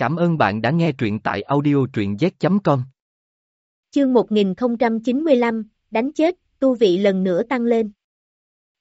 Cảm ơn bạn đã nghe truyện tại audio truyện z.com. Chương 1095, đánh chết, tu vị lần nữa tăng lên.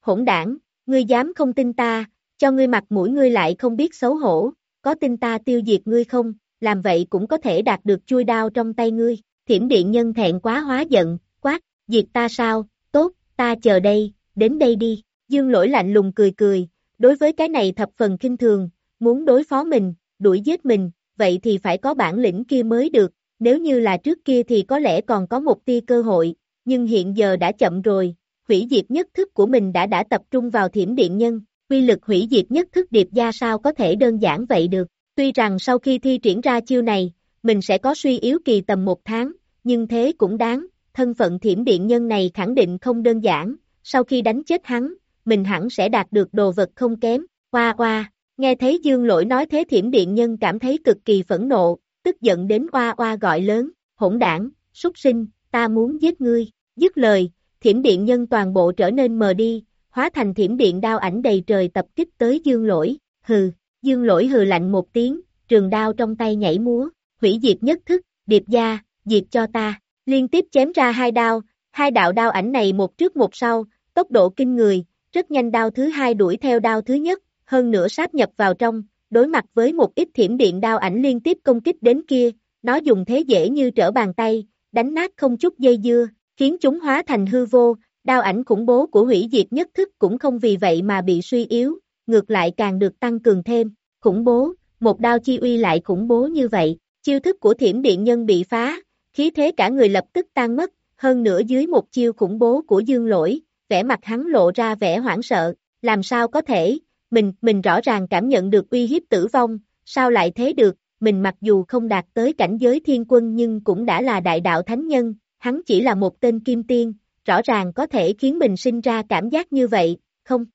Hỗn đảng, ngươi dám không tin ta, cho ngươi mặt mũi ngươi lại không biết xấu hổ, có tin ta tiêu diệt ngươi không, làm vậy cũng có thể đạt được chui đao trong tay ngươi. Thiểm điện nhân thẹn quá hóa giận, quát, diệt ta sao, tốt, ta chờ đây, đến đây đi. Dương lỗi lạnh lùng cười cười, đối với cái này thập phần kinh thường, muốn đối phó mình, đuổi giết mình, vậy thì phải có bản lĩnh kia mới được, nếu như là trước kia thì có lẽ còn có một tia cơ hội, nhưng hiện giờ đã chậm rồi, hủy diệt nhất thức của mình đã đã tập trung vào thiểm điện nhân, quy lực hủy diệt nhất thức điệp gia sao có thể đơn giản vậy được, tuy rằng sau khi thi triển ra chiêu này, mình sẽ có suy yếu kỳ tầm một tháng, nhưng thế cũng đáng, thân phận thiểm điện nhân này khẳng định không đơn giản, sau khi đánh chết hắn, mình hẳn sẽ đạt được đồ vật không kém, Qua qua nghe thấy dương lỗi nói thế thiểm điện nhân cảm thấy cực kỳ phẫn nộ, tức giận đến hoa hoa gọi lớn, hỗn đảng, súc sinh, ta muốn giết ngươi, dứt lời, thiểm điện nhân toàn bộ trở nên mờ đi, hóa thành thiểm điện đao ảnh đầy trời tập kích tới dương lỗi, hừ, dương lỗi hừ lạnh một tiếng, trường đao trong tay nhảy múa, hủy diệt nhất thức, điệp gia, diệt cho ta, liên tiếp chém ra hai đao, hai đạo đao ảnh này một trước một sau, tốc độ kinh người, rất nhanh đao thứ hai đuổi theo đao thứ nhất, hơn nữa sáp nhập vào trong, đối mặt với một ít thiểm điện đao ảnh liên tiếp công kích đến kia, nó dùng thế dễ như trở bàn tay, đánh nát không chút dây dưa, khiến chúng hóa thành hư vô, đao ảnh khủng bố của hủy diệt nhất thức cũng không vì vậy mà bị suy yếu, ngược lại càng được tăng cường thêm, khủng bố, một đao chi uy lại khủng bố như vậy, chiêu thức của thiểm điện nhân bị phá, khí thế cả người lập tức tan mất, hơn nữa dưới một chiêu khủng bố của dương lỗi, vẻ mặt hắn lộ ra vẻ hoảng sợ, làm sao có thể, mình, mình rõ ràng cảm nhận được uy hiếp tử vong, sao lại thế được, mình mặc dù không đạt tới cảnh giới thiên quân nhưng cũng đã là đại đạo thánh nhân, hắn chỉ là một tên kim tiên, rõ ràng có thể khiến mình sinh ra cảm giác như vậy, không?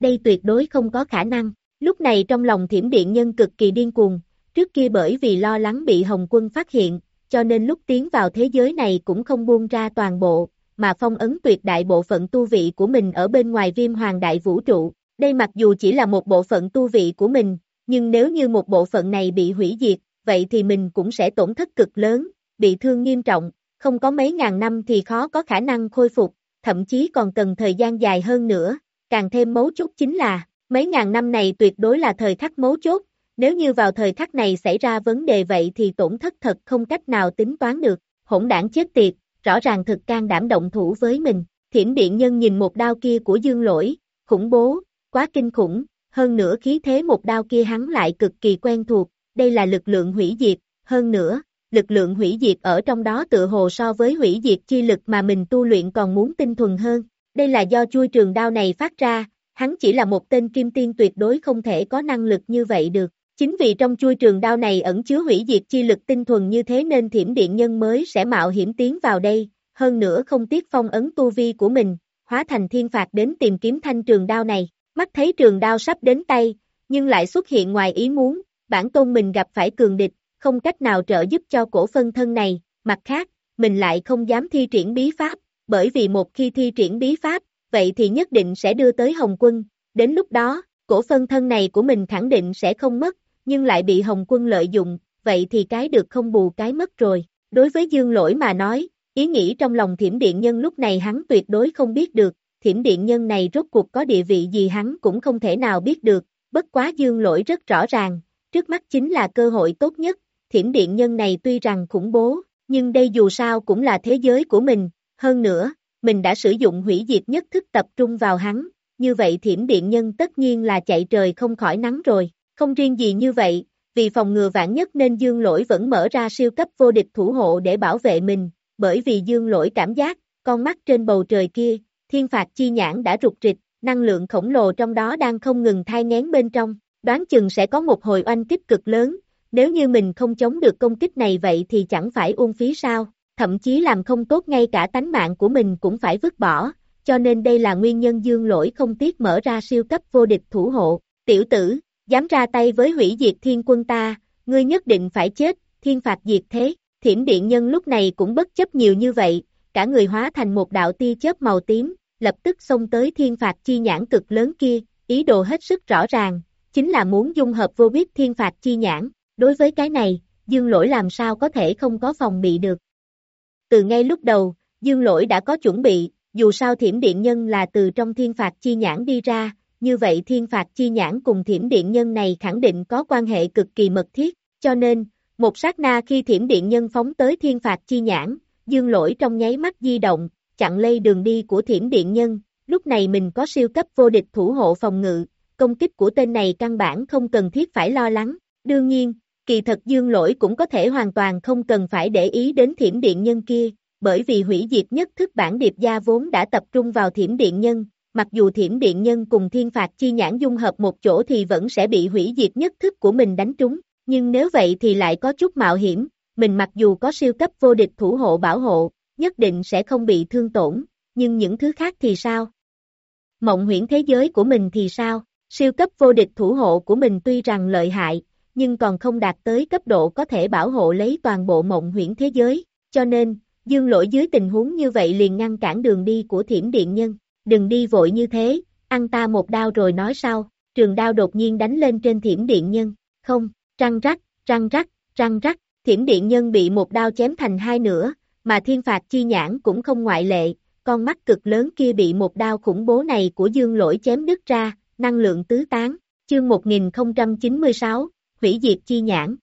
Đây tuyệt đối không có khả năng, lúc này trong lòng thiểm điện nhân cực kỳ điên cuồng, trước kia bởi vì lo lắng bị Hồng quân phát hiện, cho nên lúc tiến vào thế giới này cũng không buông ra toàn bộ, mà phong ấn tuyệt đại bộ phận tu vị của mình ở bên ngoài viêm hoàng đại vũ trụ. Đây mặc dù chỉ là một bộ phận tu vị của mình, nhưng nếu như một bộ phận này bị hủy diệt, vậy thì mình cũng sẽ tổn thất cực lớn, bị thương nghiêm trọng, không có mấy ngàn năm thì khó có khả năng khôi phục, thậm chí còn cần thời gian dài hơn nữa, càng thêm mấu chốt chính là, mấy ngàn năm này tuyệt đối là thời khắc mấu chốt, nếu như vào thời khắc này xảy ra vấn đề vậy thì tổn thất thật không cách nào tính toán được, hỗn đảng chết tiệt, rõ ràng thực can đảm động thủ với mình, thiểm điện nhân nhìn một đao kia của dương lỗi, khủng bố, quá kinh khủng, hơn nữa khí thế một đao kia hắn lại cực kỳ quen thuộc, đây là lực lượng hủy diệt, hơn nữa, lực lượng hủy diệt ở trong đó tựa hồ so với hủy diệt chi lực mà mình tu luyện còn muốn tinh thuần hơn, đây là do chui trường đao này phát ra, hắn chỉ là một tên kim tiên tuyệt đối không thể có năng lực như vậy được. Chính vì trong chui trường đao này ẩn chứa hủy diệt chi lực tinh thuần như thế nên thiểm điện nhân mới sẽ mạo hiểm tiến vào đây, hơn nữa không tiếc phong ấn tu vi của mình, hóa thành thiên phạt đến tìm kiếm thanh trường đao này. Mắt thấy trường đao sắp đến tay, nhưng lại xuất hiện ngoài ý muốn, bản tôn mình gặp phải cường địch, không cách nào trợ giúp cho cổ phân thân này, mặt khác, mình lại không dám thi triển bí pháp, bởi vì một khi thi triển bí pháp, vậy thì nhất định sẽ đưa tới Hồng Quân, đến lúc đó, cổ phân thân này của mình khẳng định sẽ không mất, nhưng lại bị Hồng Quân lợi dụng, vậy thì cái được không bù cái mất rồi. Đối với Dương Lỗi mà nói, ý nghĩ trong lòng thiểm điện nhân lúc này hắn tuyệt đối không biết được, thiểm điện nhân này rốt cuộc có địa vị gì hắn cũng không thể nào biết được, bất quá Dương Lỗi rất rõ ràng, trước mắt chính là cơ hội tốt nhất, thiểm điện nhân này tuy rằng khủng bố, nhưng đây dù sao cũng là thế giới của mình, hơn nữa, mình đã sử dụng hủy diệt nhất thức tập trung vào hắn, như vậy thiểm điện nhân tất nhiên là chạy trời không khỏi nắng rồi. Không riêng gì như vậy, vì phòng ngừa vạn nhất nên dương lỗi vẫn mở ra siêu cấp vô địch thủ hộ để bảo vệ mình, bởi vì dương lỗi cảm giác, con mắt trên bầu trời kia, thiên phạt chi nhãn đã rụt rịch, năng lượng khổng lồ trong đó đang không ngừng thai ngén bên trong, đoán chừng sẽ có một hồi oanh kích cực lớn, nếu như mình không chống được công kích này vậy thì chẳng phải uông phí sao, thậm chí làm không tốt ngay cả tánh mạng của mình cũng phải vứt bỏ, cho nên đây là nguyên nhân dương lỗi không tiếc mở ra siêu cấp vô địch thủ hộ, tiểu tử, dám ra tay với hủy diệt thiên quân ta, ngươi nhất định phải chết, thiên phạt diệt thế, thiểm điện nhân lúc này cũng bất chấp nhiều như vậy, cả người hóa thành một đạo tia chớp màu tím, lập tức xông tới thiên phạt chi nhãn cực lớn kia, ý đồ hết sức rõ ràng, chính là muốn dung hợp vô biết thiên phạt chi nhãn, Đối với cái này, dương lỗi làm sao có thể không có phòng bị được. Từ ngay lúc đầu, dương lỗi đã có chuẩn bị, dù sao thiểm điện nhân là từ trong thiên phạt chi nhãn đi ra, như vậy thiên phạt chi nhãn cùng thiểm điện nhân này khẳng định có quan hệ cực kỳ mật thiết, cho nên, một sát na khi thiểm điện nhân phóng tới thiên phạt chi nhãn, dương lỗi trong nháy mắt di động, chặn lây đường đi của thiểm điện nhân, lúc này mình có siêu cấp vô địch thủ hộ phòng ngự, công kích của tên này căn bản không cần thiết phải lo lắng, đương nhiên, kỳ thật dương lỗi cũng có thể hoàn toàn không cần phải để ý đến thiểm điện nhân kia, bởi vì hủy diệt nhất thức bản điệp gia vốn đã tập trung vào thiểm điện nhân, mặc dù thiểm điện nhân cùng thiên phạt chi nhãn dung hợp một chỗ thì vẫn sẽ bị hủy diệt nhất thức của mình đánh trúng, nhưng nếu vậy thì lại có chút mạo hiểm, mình mặc dù có siêu cấp vô địch thủ hộ bảo hộ, nhất định sẽ không bị thương tổn, nhưng những thứ khác thì sao? Mộng huyễn thế giới của mình thì sao? Siêu cấp vô địch thủ hộ của mình tuy rằng lợi hại, nhưng còn không đạt tới cấp độ có thể bảo hộ lấy toàn bộ mộng huyễn thế giới, cho nên, dương lỗi dưới tình huống như vậy liền ngăn cản đường đi của thiểm điện nhân, đừng đi vội như thế, ăn ta một đao rồi nói sau, trường đao đột nhiên đánh lên trên thiểm điện nhân, không, răng rắc, răng rắc, răng rắc, thiểm điện nhân bị một đao chém thành hai nửa, mà thiên phạt chi nhãn cũng không ngoại lệ, con mắt cực lớn kia bị một đao khủng bố này của dương lỗi chém đứt ra, năng lượng tứ tán, chương 1096, hủy diệt chi nhãn.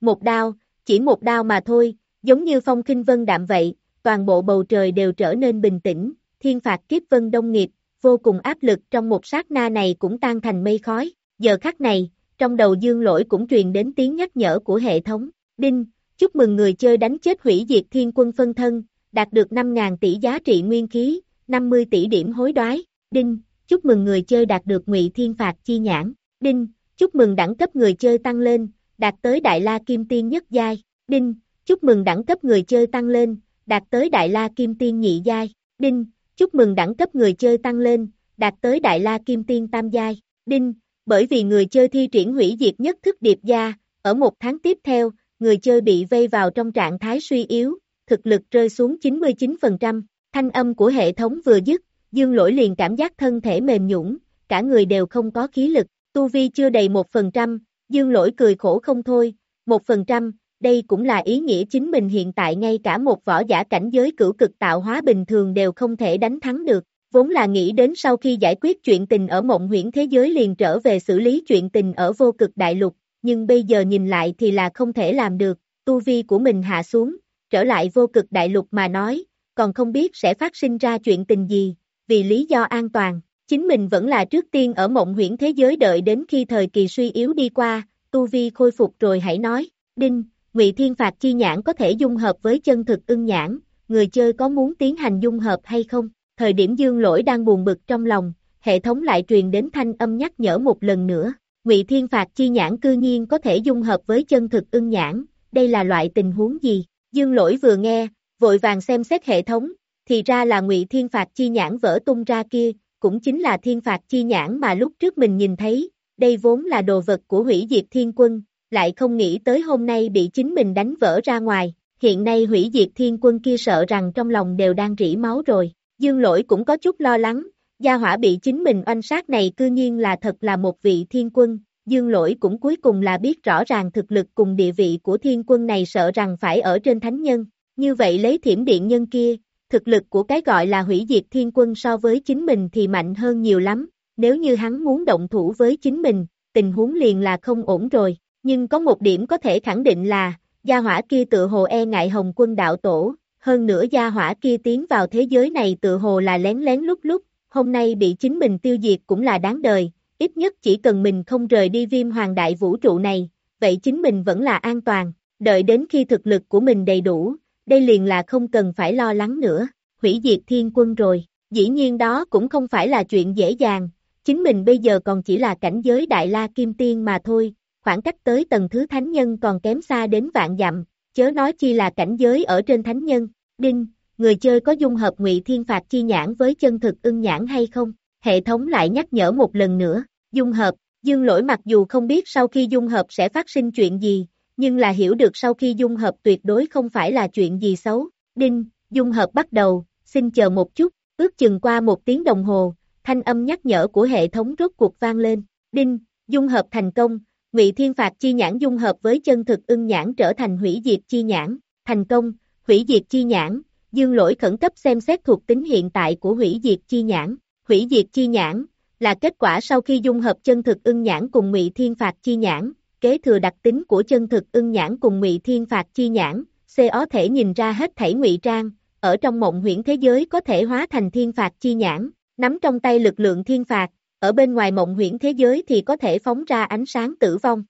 Một đao, chỉ một đao mà thôi, giống như phong kinh vân đạm vậy, toàn bộ bầu trời đều trở nên bình tĩnh, thiên phạt kiếp vân đông nghiệp, vô cùng áp lực trong một sát na này cũng tan thành mây khói, giờ khắc này, trong đầu dương lỗi cũng truyền đến tiếng nhắc nhở của hệ thống, đinh, chúc mừng người chơi đánh chết hủy diệt thiên quân phân thân, đạt được 5.000 tỷ giá trị nguyên khí, 50 tỷ điểm hối đoái, đinh, chúc mừng người chơi đạt được ngụy thiên phạt chi nhãn, đinh, chúc mừng đẳng cấp người chơi tăng lên, đạt tới đại la kim tiên nhất giai, đinh, chúc mừng đẳng cấp người chơi tăng lên, đạt tới đại la kim tiên nhị giai, đinh, chúc mừng đẳng cấp người chơi tăng lên, đạt tới đại la kim tiên tam giai, đinh, bởi vì người chơi thi triển hủy diệt nhất thức điệp gia, ở một tháng tiếp theo, người chơi bị vây vào trong trạng thái suy yếu, thực lực rơi xuống 99%, thanh âm của hệ thống vừa dứt, dương lỗi liền cảm giác thân thể mềm nhũng, cả người đều không có khí lực, tu vi chưa đầy 1%, dương lỗi cười khổ không thôi, 1%, đây cũng là ý nghĩa chính mình hiện tại ngay cả một võ giả cảnh giới cửu cực tạo hóa bình thường đều không thể đánh thắng được, vốn là nghĩ đến sau khi giải quyết chuyện tình ở mộng huyễn thế giới liền trở về xử lý chuyện tình ở vô cực đại lục, nhưng bây giờ nhìn lại thì là không thể làm được, tu vi của mình hạ xuống, trở lại vô cực đại lục mà nói, còn không biết sẽ phát sinh ra chuyện tình gì, vì lý do an toàn, chính mình vẫn là trước tiên ở mộng huyễn thế giới đợi đến khi thời kỳ suy yếu đi qua, tu vi khôi phục rồi hãy nói, đinh, ngụy Thiên Phạt chi nhãn có thể dung hợp với chân thực ưng nhãn, người chơi có muốn tiến hành dung hợp hay không? Thời điểm dương lỗi đang buồn bực trong lòng, hệ thống lại truyền đến thanh âm nhắc nhở một lần nữa. Ngụy Thiên Phạt chi nhãn cư nhiên có thể dung hợp với chân thực ưng nhãn, đây là loại tình huống gì? Dương lỗi vừa nghe, vội vàng xem xét hệ thống, thì ra là Ngụy Thiên Phạt chi nhãn vỡ tung ra kia, cũng chính là Thiên Phạt chi nhãn mà lúc trước mình nhìn thấy, đây vốn là đồ vật của hủy diệt thiên quân, lại không nghĩ tới hôm nay bị chính mình đánh vỡ ra ngoài, hiện nay hủy diệt thiên quân kia sợ rằng trong lòng đều đang rỉ máu rồi, dương lỗi cũng có chút lo lắng, gia hỏa bị chính mình oanh sát này cư nhiên là thật là một vị thiên quân, dương lỗi cũng cuối cùng là biết rõ ràng thực lực cùng địa vị của thiên quân này sợ rằng phải ở trên thánh nhân, như vậy lấy thiểm điện nhân kia, thực lực của cái gọi là hủy diệt thiên quân so với chính mình thì mạnh hơn nhiều lắm, nếu như hắn muốn động thủ với chính mình, tình huống liền là không ổn rồi, nhưng có một điểm có thể khẳng định là, gia hỏa kia tự hồ e ngại hồng quân đạo tổ, hơn nữa gia hỏa kia tiến vào thế giới này tự hồ là lén lén lúc lúc, hôm nay bị chính mình tiêu diệt cũng là đáng đời, ít nhất chỉ cần mình không rời đi viêm hoàng đại vũ trụ này, vậy chính mình vẫn là an toàn, đợi đến khi thực lực của mình đầy đủ, đây liền là không cần phải lo lắng nữa, hủy diệt thiên quân rồi, dĩ nhiên đó cũng không phải là chuyện dễ dàng, chính mình bây giờ còn chỉ là cảnh giới đại la kim tiên mà thôi, khoảng cách tới tầng thứ thánh nhân còn kém xa đến vạn dặm, chớ nói chi là cảnh giới ở trên thánh nhân, đinh, người chơi có dung hợp ngụy thiên phạt chi nhãn với chân thực ưng nhãn hay không, hệ thống lại nhắc nhở một lần nữa, dung hợp, dương lỗi mặc dù không biết sau khi dung hợp sẽ phát sinh chuyện gì, nhưng là hiểu được sau khi dung hợp tuyệt đối không phải là chuyện gì xấu, đinh, dung hợp bắt đầu, xin chờ một chút, ước chừng qua một tiếng đồng hồ, thanh âm nhắc nhở của hệ thống rốt cuộc vang lên, đinh, dung hợp thành công, Ngụy Thiên Phạt chi nhãn dung hợp với chân thực ưng nhãn trở thành hủy diệt chi nhãn, thành công, hủy diệt chi nhãn, dương lỗi khẩn cấp xem xét thuộc tính hiện tại của hủy diệt chi nhãn, hủy diệt chi nhãn, là kết quả sau khi dung hợp chân thực ưng nhãn cùng Ngụy Thiên Phạt chi nhãn, kế thừa đặc tính của chân thực ưng nhãn cùng Ngụy Thiên Phạt chi nhãn, có thể nhìn ra hết thảy ngụy trang, ở trong mộng huyễn thế giới có thể hóa thành thiên phạt chi nhãn, nắm trong tay lực lượng thiên phạt, ở bên ngoài mộng huyễn thế giới thì có thể phóng ra ánh sáng tử vong.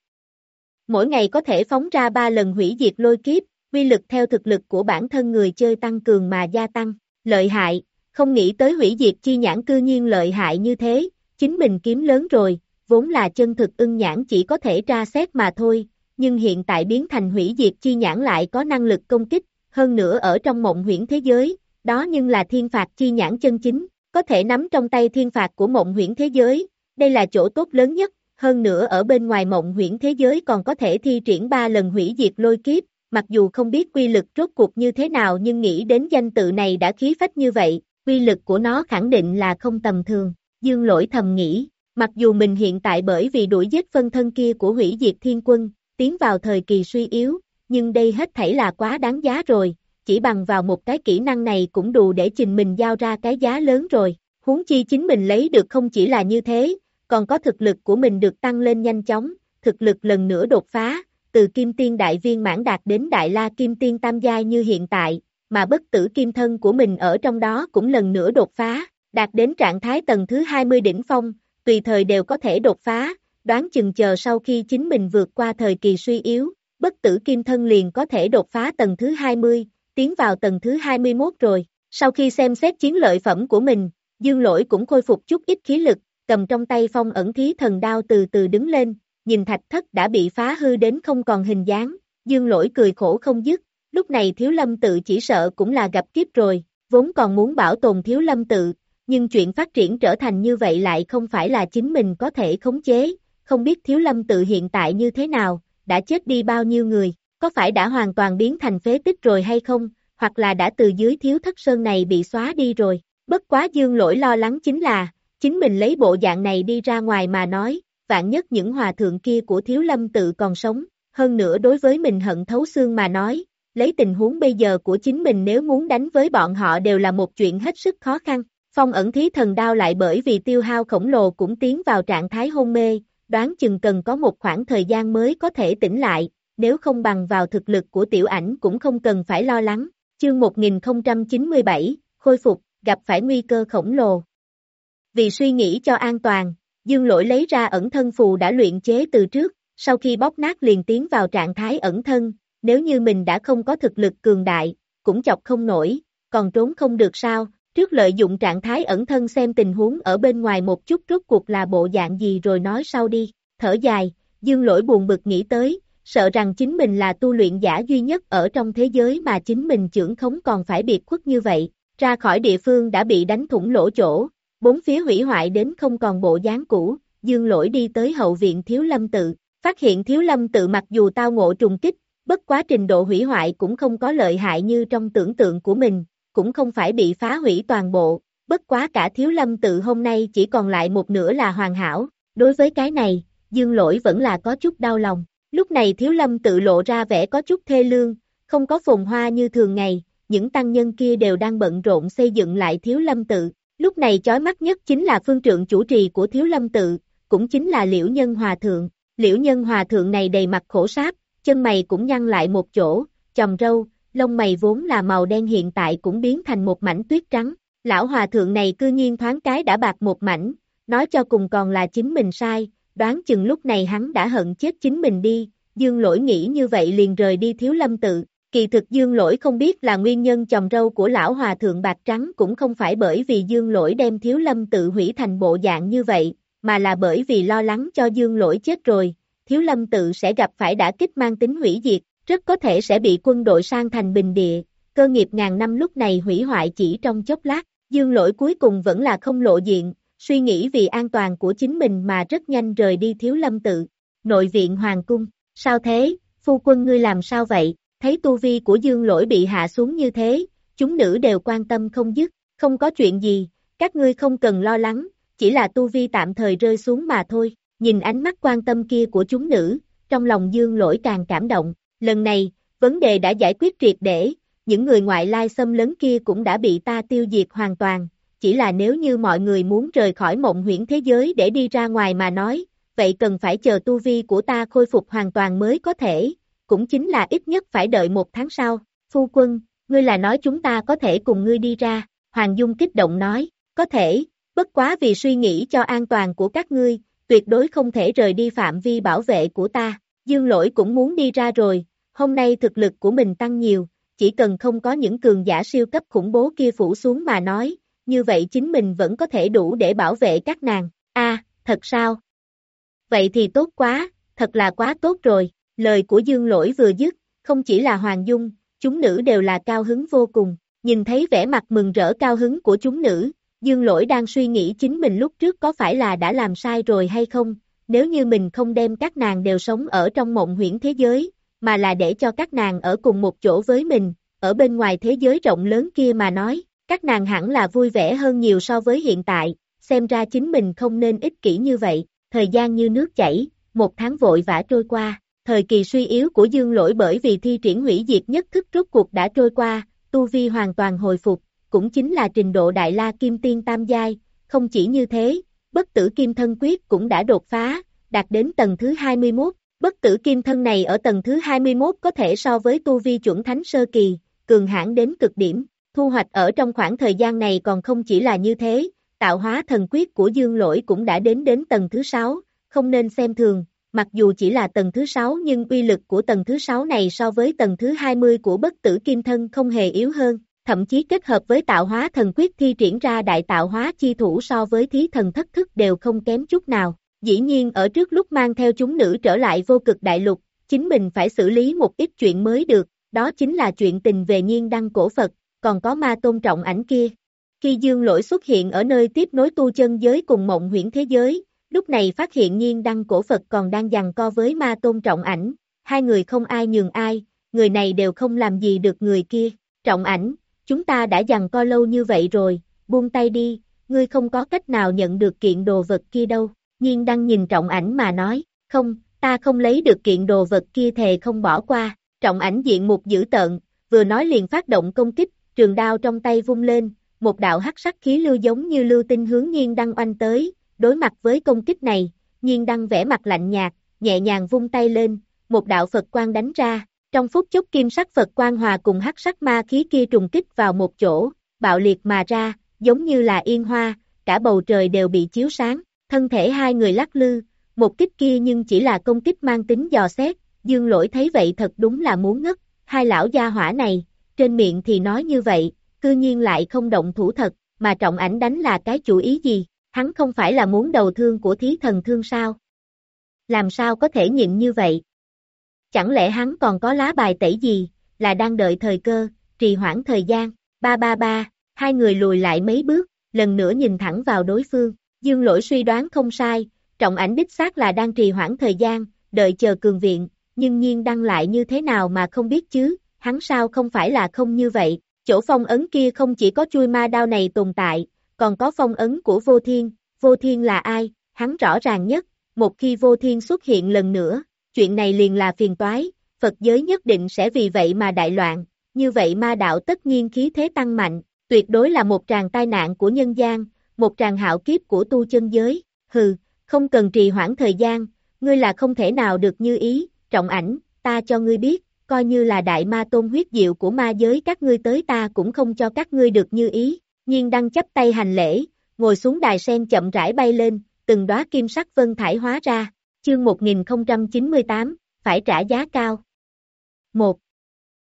Mỗi ngày có thể phóng ra 3 lần hủy diệt lôi kiếp, quy lực theo thực lực của bản thân người chơi tăng cường mà gia tăng, lợi hại, không nghĩ tới hủy diệt chi nhãn cư nhiên lợi hại như thế, chính mình kiếm lớn rồi, vốn là chân thực ưng nhãn chỉ có thể tra xét mà thôi, nhưng hiện tại biến thành hủy diệt chi nhãn lại có năng lực công kích, hơn nữa ở trong mộng huyễn thế giới, đó nhưng là thiên phạt chi nhãn chân chính, có thể nắm trong tay thiên phạt của mộng huyễn thế giới, đây là chỗ tốt lớn nhất, hơn nữa ở bên ngoài mộng huyễn thế giới còn có thể thi triển ba lần hủy diệt lôi kiếp, mặc dù không biết quy lực rốt cuộc như thế nào nhưng nghĩ đến danh tự này đã khí phách như vậy, quy lực của nó khẳng định là không tầm thường, dương lỗi thầm nghĩ, mặc dù mình hiện tại bởi vì đuổi giết phân thân kia của hủy diệt thiên quân, tiến vào thời kỳ suy yếu, nhưng đây hết thảy là quá đáng giá rồi, chỉ bằng vào một cái kỹ năng này cũng đủ để trình mình giao ra cái giá lớn rồi, huống chi chính mình lấy được không chỉ là như thế, còn có thực lực của mình được tăng lên nhanh chóng, thực lực lần nữa đột phá, từ kim tiên đại viên mãn đạt đến đại la kim tiên tam giai như hiện tại, mà bất tử kim thân của mình ở trong đó cũng lần nữa đột phá, đạt đến trạng thái tầng thứ 20 đỉnh phong, tùy thời đều có thể đột phá, đoán chừng chờ sau khi chính mình vượt qua thời kỳ suy yếu, bất tử kim thân liền có thể đột phá tầng thứ 20, tiến vào tầng thứ 21 rồi. Sau khi xem xét chiến lợi phẩm của mình, dương lỗi cũng khôi phục chút ít khí lực, cầm trong tay phong ẩn thí thần đao từ từ đứng lên, nhìn thạch thất đã bị phá hư đến không còn hình dáng, dương lỗi cười khổ không dứt, lúc này thiếu lâm tự chỉ sợ cũng là gặp kiếp rồi, vốn còn muốn bảo tồn thiếu lâm tự, nhưng chuyện phát triển trở thành như vậy lại không phải là chính mình có thể khống chế, không biết thiếu lâm tự hiện tại như thế nào, đã chết đi bao nhiêu người, có phải đã hoàn toàn biến thành phế tích rồi hay không, hoặc là đã từ dưới thiếu thất sơn này bị xóa đi rồi, bất quá dương lỗi lo lắng chính là, chính mình lấy bộ dạng này đi ra ngoài mà nói, vạn nhất những hòa thượng kia của thiếu lâm tự còn sống, hơn nữa đối với mình hận thấu xương mà nói, lấy tình huống bây giờ của chính mình nếu muốn đánh với bọn họ đều là một chuyện hết sức khó khăn. Phong ẩn thí thần đao lại bởi vì tiêu hao khổng lồ cũng tiến vào trạng thái hôn mê, đoán chừng cần có một khoảng thời gian mới có thể tỉnh lại, nếu không bằng vào thực lực của tiểu ảnh cũng không cần phải lo lắng. Chương 1097, khôi phục, gặp phải nguy cơ khổng lồ. Vì suy nghĩ cho an toàn, Dương Lỗi lấy ra ẩn thân phù đã luyện chế từ trước, sau khi bóp nát liền tiến vào trạng thái ẩn thân, nếu như mình đã không có thực lực cường đại, cũng chọc không nổi, còn trốn không được sao, Trước lợi dụng trạng thái ẩn thân xem tình huống ở bên ngoài một chút rốt cuộc là bộ dạng gì rồi nói sau đi, thở dài, dương lỗi buồn bực nghĩ tới, sợ rằng chính mình là tu luyện giả duy nhất ở trong thế giới mà chính mình trưởng khống còn phải biệt khuất như vậy, ra khỏi địa phương đã bị đánh thủng lỗ chỗ, bốn phía hủy hoại đến không còn bộ dáng cũ, dương lỗi đi tới hậu viện thiếu lâm tự, phát hiện thiếu lâm tự mặc dù tao ngộ trùng kích, bất quá trình độ hủy hoại cũng không có lợi hại như trong tưởng tượng của mình, cũng không phải bị phá hủy toàn bộ, bất quá cả thiếu lâm tự hôm nay chỉ còn lại một nửa là hoàn hảo, đối với cái này, dương lỗi vẫn là có chút đau lòng, lúc này thiếu lâm tự lộ ra vẻ có chút thê lương, không có phồn hoa như thường ngày, những tăng nhân kia đều đang bận rộn xây dựng lại thiếu lâm tự, lúc này chói mắt nhất chính là phương trượng chủ trì của thiếu lâm tự, cũng chính là liễu nhân hòa thượng, liễu nhân hòa thượng này đầy mặt khổ sáp, chân mày cũng nhăn lại một chỗ, chồng râu, lông mày vốn là màu đen hiện tại cũng biến thành một mảnh tuyết trắng. Lão hòa thượng này cư nhiên thoáng cái đã bạc một mảnh, nói cho cùng còn là chính mình sai, đoán chừng lúc này hắn đã hận chết chính mình đi, dương lỗi nghĩ như vậy liền rời đi thiếu lâm tự. Kỳ thực dương lỗi không biết là nguyên nhân chồng râu của lão hòa thượng bạc trắng cũng không phải bởi vì dương lỗi đem thiếu lâm tự hủy thành bộ dạng như vậy, mà là bởi vì lo lắng cho dương lỗi chết rồi, thiếu lâm tự sẽ gặp phải đã kích mang tính hủy diệt, rất có thể sẽ bị quân đội sang thành bình địa, cơ nghiệp ngàn năm lúc này hủy hoại chỉ trong chốc lát, dương lỗi cuối cùng vẫn là không lộ diện, suy nghĩ vì an toàn của chính mình mà rất nhanh rời đi thiếu lâm tự, nội viện hoàng cung, sao thế, phu quân ngươi làm sao vậy, thấy tu vi của dương lỗi bị hạ xuống như thế, chúng nữ đều quan tâm không dứt, không có chuyện gì, các ngươi không cần lo lắng, chỉ là tu vi tạm thời rơi xuống mà thôi, nhìn ánh mắt quan tâm kia của chúng nữ, trong lòng dương lỗi càng cảm động, lần này, vấn đề đã giải quyết triệt để, những người ngoại lai xâm lấn kia cũng đã bị ta tiêu diệt hoàn toàn, chỉ là nếu như mọi người muốn rời khỏi mộng huyễn thế giới để đi ra ngoài mà nói, vậy cần phải chờ tu vi của ta khôi phục hoàn toàn mới có thể, cũng chính là ít nhất phải đợi một tháng sau. Phu quân, ngươi là nói chúng ta có thể cùng ngươi đi ra, Hoàng Dung kích động nói, có thể, bất quá vì suy nghĩ cho an toàn của các ngươi, tuyệt đối không thể rời đi phạm vi bảo vệ của ta. Dương lỗi cũng muốn đi ra rồi, hôm nay thực lực của mình tăng nhiều, chỉ cần không có những cường giả siêu cấp khủng bố kia phủ xuống mà nói, như vậy chính mình vẫn có thể đủ để bảo vệ các nàng. a thật sao? Vậy thì tốt quá, thật là quá tốt rồi, lời của Dương Lỗi vừa dứt, không chỉ là Hoàng Dung, chúng nữ đều là cao hứng vô cùng, nhìn thấy vẻ mặt mừng rỡ cao hứng của chúng nữ, Dương Lỗi đang suy nghĩ chính mình lúc trước có phải là đã làm sai rồi hay không, nếu như mình không đem các nàng đều sống ở trong mộng huyễn thế giới, mà là để cho các nàng ở cùng một chỗ với mình, ở bên ngoài thế giới rộng lớn kia mà nói, các nàng hẳn là vui vẻ hơn nhiều so với hiện tại, xem ra chính mình không nên ích kỷ như vậy, thời gian như nước chảy, một tháng vội vã trôi qua, thời kỳ suy yếu của dương lỗi bởi vì thi triển hủy diệt nhất thức rốt cuộc đã trôi qua, tu vi hoàn toàn hồi phục, cũng chính là trình độ đại la kim tiên tam giai, không chỉ như thế, bất tử kim thân quyết cũng đã đột phá, đạt đến tầng thứ 21, bất tử kim thân này ở tầng thứ 21 có thể so với tu vi chuẩn thánh sơ kỳ, cường hãn đến cực điểm, thu hoạch ở trong khoảng thời gian này còn không chỉ là như thế, tạo hóa thần quyết của dương lỗi cũng đã đến đến tầng thứ 6, không nên xem thường, mặc dù chỉ là tầng thứ 6 nhưng uy lực của tầng thứ 6 này so với tầng thứ 20 của bất tử kim thân không hề yếu hơn, thậm chí kết hợp với tạo hóa thần quyết thi triển ra đại tạo hóa chi thủ so với thí thần thất thức đều không kém chút nào. Dĩ nhiên ở trước lúc mang theo chúng nữ trở lại vô cực đại lục, chính mình phải xử lý một ít chuyện mới được, đó chính là chuyện tình về nhiên đăng cổ Phật, còn có ma tôn trọng ảnh kia. Khi dương lỗi xuất hiện ở nơi tiếp nối tu chân giới cùng mộng huyễn thế giới, lúc này phát hiện nhiên đăng cổ Phật còn đang giằng co với ma tôn trọng ảnh, hai người không ai nhường ai, người này đều không làm gì được người kia, trọng ảnh, chúng ta đã giằng co lâu như vậy rồi, buông tay đi, ngươi không có cách nào nhận được kiện đồ vật kia đâu, nhiên đăng nhìn trọng ảnh mà nói, không, ta không lấy được kiện đồ vật kia thề không bỏ qua, trọng ảnh diện một dữ tợn, vừa nói liền phát động công kích, trường đao trong tay vung lên, một đạo hắc sắc khí lưu giống như lưu tinh hướng nhiên đăng oanh tới, đối mặt với công kích này, nhiên đăng vẽ mặt lạnh nhạt, nhẹ nhàng vung tay lên, một đạo Phật quang đánh ra, trong phút chốc kim sắc Phật quang hòa cùng hắc sắc ma khí kia trùng kích vào một chỗ, bạo liệt mà ra, giống như là yên hoa, cả bầu trời đều bị chiếu sáng, thân thể hai người lắc lư, một kích kia nhưng chỉ là công kích mang tính dò xét, dương lỗi thấy vậy thật đúng là muốn ngất, hai lão gia hỏa này, trên miệng thì nói như vậy, cư nhiên lại không động thủ thật, mà trọng ảnh đánh là cái chủ ý gì, hắn không phải là muốn đầu thương của thí thần thương sao? Làm sao có thể nhịn như vậy? Chẳng lẽ hắn còn có lá bài tẩy gì, là đang đợi thời cơ, trì hoãn thời gian, ba ba ba, hai người lùi lại mấy bước, lần nữa nhìn thẳng vào đối phương, dương lỗi suy đoán không sai, trọng ảnh đích xác là đang trì hoãn thời gian, đợi chờ cường viện, nhưng nhiên đăng lại như thế nào mà không biết chứ, hắn sao không phải là không như vậy, chỗ phong ấn kia không chỉ có chui ma đao này tồn tại, còn có phong ấn của vô thiên, vô thiên là ai, hắn rõ ràng nhất, một khi vô thiên xuất hiện lần nữa, chuyện này liền là phiền toái, Phật giới nhất định sẽ vì vậy mà đại loạn, như vậy ma đạo tất nhiên khí thế tăng mạnh, tuyệt đối là một tràng tai nạn của nhân gian, một tràng hạo kiếp của tu chân giới, hừ, không cần trì hoãn thời gian, ngươi là không thể nào được như ý, trọng ảnh, ta cho ngươi biết, coi như là đại ma tôn huyết diệu của ma giới các ngươi tới ta cũng không cho các ngươi được như ý, nhiên đăng chấp tay hành lễ, ngồi xuống đài sen chậm rãi bay lên, từng đóa kim sắc vân thải hóa ra, chương 1098, phải trả giá cao. 1.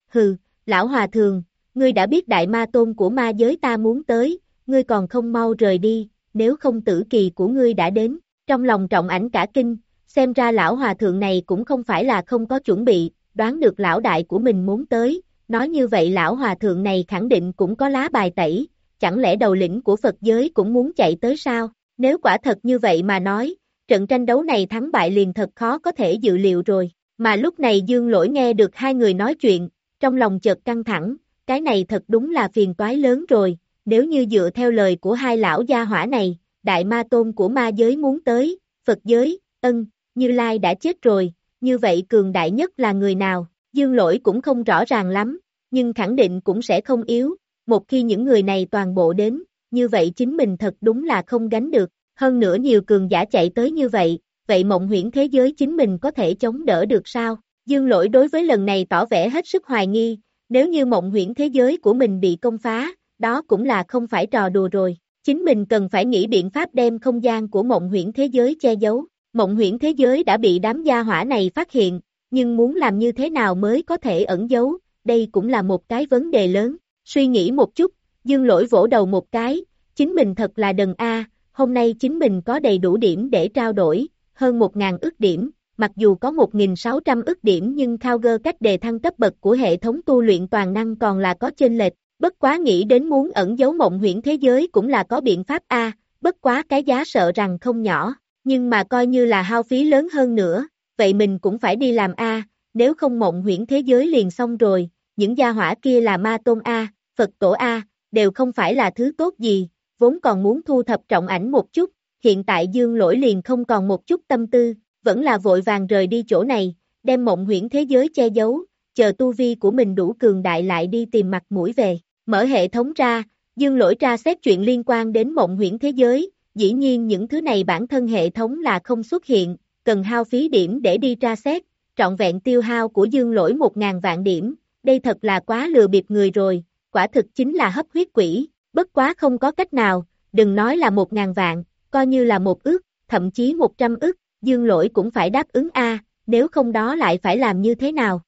Hừ, lão hòa thường, ngươi đã biết đại ma tôn của ma giới ta muốn tới, ngươi còn không mau rời đi, nếu không tử kỳ của ngươi đã đến, trong lòng trọng ảnh cả kinh, xem ra lão hòa thượng này cũng không phải là không có chuẩn bị, đoán được lão đại của mình muốn tới, nói như vậy lão hòa thượng này khẳng định cũng có lá bài tẩy, chẳng lẽ đầu lĩnh của Phật giới cũng muốn chạy tới sao, nếu quả thật như vậy mà nói, trận tranh đấu này thắng bại liền thật khó có thể dự liệu rồi, mà lúc này Dương Lỗi nghe được hai người nói chuyện, trong lòng chợt căng thẳng, cái này thật đúng là phiền toái lớn rồi, nếu như dựa theo lời của hai lão gia hỏa này, đại ma tôn của ma giới muốn tới, Phật giới, ân, Như Lai đã chết rồi, như vậy cường đại nhất là người nào, dương lỗi cũng không rõ ràng lắm, nhưng khẳng định cũng sẽ không yếu, một khi những người này toàn bộ đến, như vậy chính mình thật đúng là không gánh được, hơn nữa nhiều cường giả chạy tới như vậy, vậy mộng huyễn thế giới chính mình có thể chống đỡ được sao? Dương lỗi đối với lần này tỏ vẻ hết sức hoài nghi, nếu như mộng huyễn thế giới của mình bị công phá, đó cũng là không phải trò đùa rồi. Chính mình cần phải nghĩ biện pháp đem không gian của mộng huyễn thế giới che giấu. Mộng huyễn thế giới đã bị đám gia hỏa này phát hiện, nhưng muốn làm như thế nào mới có thể ẩn giấu, đây cũng là một cái vấn đề lớn. Suy nghĩ một chút, dương lỗi vỗ đầu một cái, chính mình thật là đần A, hôm nay chính mình có đầy đủ điểm để trao đổi, hơn 1.000 ước điểm, mặc dù có 1.600 ước điểm nhưng khao gơ cách đề thăng cấp bậc của hệ thống tu luyện toàn năng còn là có chênh lệch, bất quá nghĩ đến muốn ẩn giấu mộng huyễn thế giới cũng là có biện pháp A, bất quá cái giá sợ rằng không nhỏ, nhưng mà coi như là hao phí lớn hơn nữa, vậy mình cũng phải đi làm A, nếu không mộng huyễn thế giới liền xong rồi, những gia hỏa kia là ma tôn A, Phật tổ A, đều không phải là thứ tốt gì, vốn còn muốn thu thập trọng ảnh một chút, hiện tại dương lỗi liền không còn một chút tâm tư, vẫn là vội vàng rời đi chỗ này, đem mộng huyễn thế giới che giấu, chờ tu vi của mình đủ cường đại lại đi tìm mặt mũi về, mở hệ thống ra, dương lỗi ra xét chuyện liên quan đến mộng huyễn thế giới, dĩ nhiên những thứ này bản thân hệ thống là không xuất hiện, cần hao phí điểm để đi tra xét, trọn vẹn tiêu hao của dương lỗi 1.000 vạn điểm, đây thật là quá lừa bịp người rồi, quả thực chính là hấp huyết quỷ, bất quá không có cách nào, đừng nói là một ngàn vạn, coi như là một ước, thậm chí 100 ước, dương lỗi cũng phải đáp ứng A, nếu không đó lại phải làm như thế nào?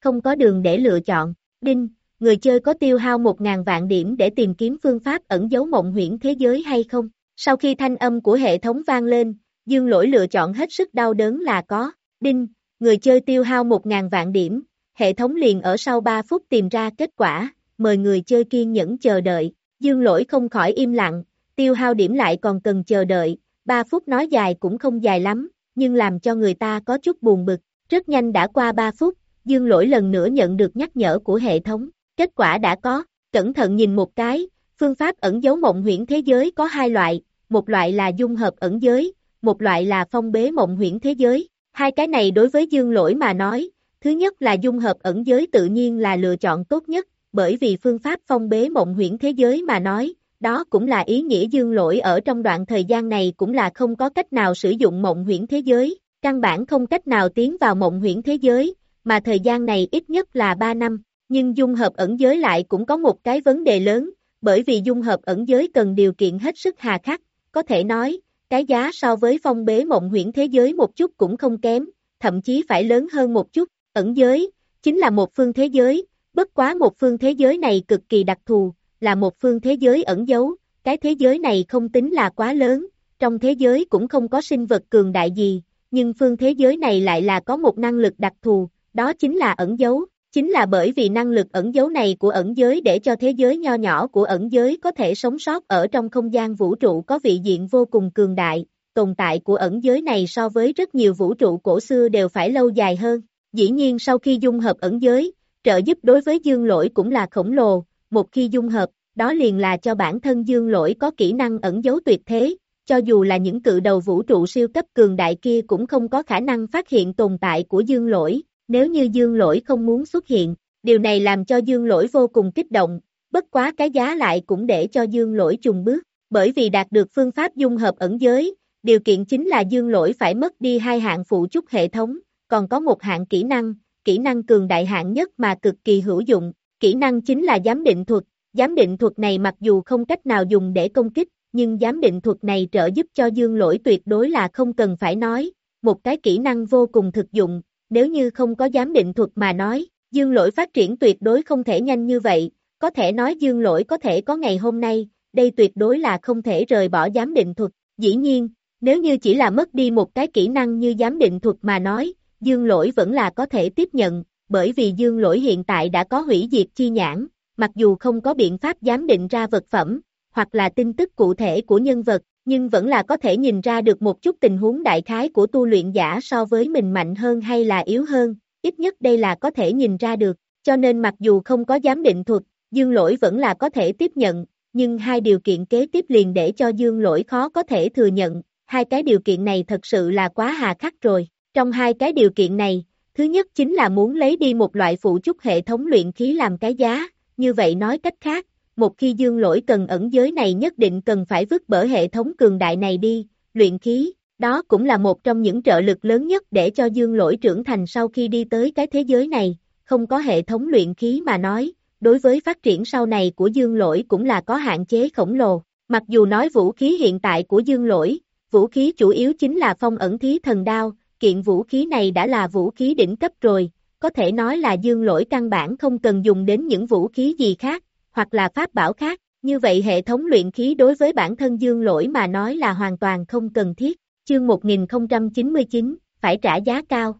Không có đường để lựa chọn, đinh, người chơi có tiêu hao một ngàn vạn điểm để tìm kiếm phương pháp ẩn giấu mộng huyễn thế giới hay không? Sau khi thanh âm của hệ thống vang lên, dương lỗi lựa chọn hết sức đau đớn là có, đinh, người chơi tiêu hao một ngàn vạn điểm, hệ thống liền ở sau 3 phút tìm ra kết quả, mời người chơi kiên nhẫn chờ đợi, dương lỗi không khỏi im lặng, tiêu hao điểm lại còn cần chờ đợi, 3 phút nói dài cũng không dài lắm, nhưng làm cho người ta có chút buồn bực, rất nhanh đã qua 3 phút, dương lỗi lần nữa nhận được nhắc nhở của hệ thống, kết quả đã có, cẩn thận nhìn một cái, phương pháp ẩn dấu mộng huyễn thế giới có hai loại, một loại là dung hợp ẩn giới, một loại là phong bế mộng huyễn thế giới, hai cái này đối với dương lỗi mà nói, thứ nhất là dung hợp ẩn giới tự nhiên là lựa chọn tốt nhất, bởi vì phương pháp phong bế mộng huyễn thế giới mà nói, đó cũng là ý nghĩa dương lỗi ở trong đoạn thời gian này cũng là không có cách nào sử dụng mộng huyễn thế giới, căn bản không cách nào tiến vào mộng huyễn thế giới, mà thời gian này ít nhất là 3 năm, nhưng dung hợp ẩn giới lại cũng có một cái vấn đề lớn, bởi vì dung hợp ẩn giới cần điều kiện hết sức hà khắc, có thể nói, cái giá so với phong bế mộng huyễn thế giới một chút cũng không kém, thậm chí phải lớn hơn một chút, ẩn giới, chính là một phương thế giới, bất quá một phương thế giới này cực kỳ đặc thù, là một phương thế giới ẩn giấu, cái thế giới này không tính là quá lớn, trong thế giới cũng không có sinh vật cường đại gì, nhưng phương thế giới này lại là có một năng lực đặc thù, đó chính là ẩn giấu, chính là bởi vì năng lực ẩn giấu này của ẩn giới để cho thế giới nho nhỏ của ẩn giới có thể sống sót ở trong không gian vũ trụ có vị diện vô cùng cường đại, tồn tại của ẩn giới này so với rất nhiều vũ trụ cổ xưa đều phải lâu dài hơn. Dĩ nhiên sau khi dung hợp ẩn giới, trợ giúp đối với dương lỗi cũng là khổng lồ, một khi dung hợp, đó liền là cho bản thân dương lỗi có kỹ năng ẩn giấu tuyệt thế, cho dù là những cự đầu vũ trụ siêu cấp cường đại kia cũng không có khả năng phát hiện tồn tại của dương lỗi, nếu như dương lỗi không muốn xuất hiện, điều này làm cho dương lỗi vô cùng kích động, bất quá cái giá lại cũng để cho dương lỗi trùng bước, bởi vì đạt được phương pháp dung hợp ẩn giới, điều kiện chính là dương lỗi phải mất đi hai hạng phụ trúc hệ thống, còn có một hạng kỹ năng, kỹ năng cường đại hạng nhất mà cực kỳ hữu dụng, kỹ năng chính là giám định thuật, giám định thuật này mặc dù không cách nào dùng để công kích, nhưng giám định thuật này trợ giúp cho dương lỗi tuyệt đối là không cần phải nói, một cái kỹ năng vô cùng thực dụng, nếu như không có giám định thuật mà nói, dương lỗi phát triển tuyệt đối không thể nhanh như vậy, có thể nói dương lỗi có thể có ngày hôm nay, đây tuyệt đối là không thể rời bỏ giám định thuật, dĩ nhiên, nếu như chỉ là mất đi một cái kỹ năng như giám định thuật mà nói, dương lỗi vẫn là có thể tiếp nhận, bởi vì dương lỗi hiện tại đã có hủy diệt chi nhãn, mặc dù không có biện pháp giám định ra vật phẩm, hoặc là tin tức cụ thể của nhân vật, nhưng vẫn là có thể nhìn ra được một chút tình huống đại khái của tu luyện giả so với mình mạnh hơn hay là yếu hơn, ít nhất đây là có thể nhìn ra được, cho nên mặc dù không có giám định thuật, dương lỗi vẫn là có thể tiếp nhận, nhưng hai điều kiện kế tiếp liền để cho dương lỗi khó có thể thừa nhận, hai cái điều kiện này thật sự là quá hà khắc rồi. Trong hai cái điều kiện này, thứ nhất chính là muốn lấy đi một loại phụ trúc hệ thống luyện khí làm cái giá, như vậy nói cách khác, một khi dương lỗi cần ẩn giới này nhất định cần phải vứt bở hệ thống cường đại này đi, luyện khí, đó cũng là một trong những trợ lực lớn nhất để cho dương lỗi trưởng thành sau khi đi tới cái thế giới này, không có hệ thống luyện khí mà nói, đối với phát triển sau này của dương lỗi cũng là có hạn chế khổng lồ. Mặc dù nói vũ khí hiện tại của dương lỗi, vũ khí chủ yếu chính là phong ẩn thí thần đao, kiện vũ khí này đã là vũ khí đỉnh cấp rồi, có thể nói là dương lỗi căn bản không cần dùng đến những vũ khí gì khác, hoặc là pháp bảo khác, như vậy hệ thống luyện khí đối với bản thân dương lỗi mà nói là hoàn toàn không cần thiết. Chương 1099, phải trả giá cao.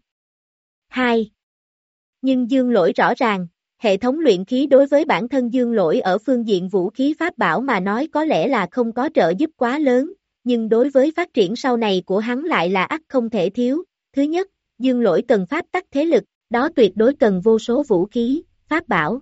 2. Nhưng dương lỗi rõ ràng, hệ thống luyện khí đối với bản thân dương lỗi ở phương diện vũ khí pháp bảo mà nói có lẽ là không có trợ giúp quá lớn, nhưng đối với phát triển sau này của hắn lại là ắt không thể thiếu. Thứ nhất, dương lỗi cần pháp tắc thế lực, đó tuyệt đối cần vô số vũ khí, pháp bảo.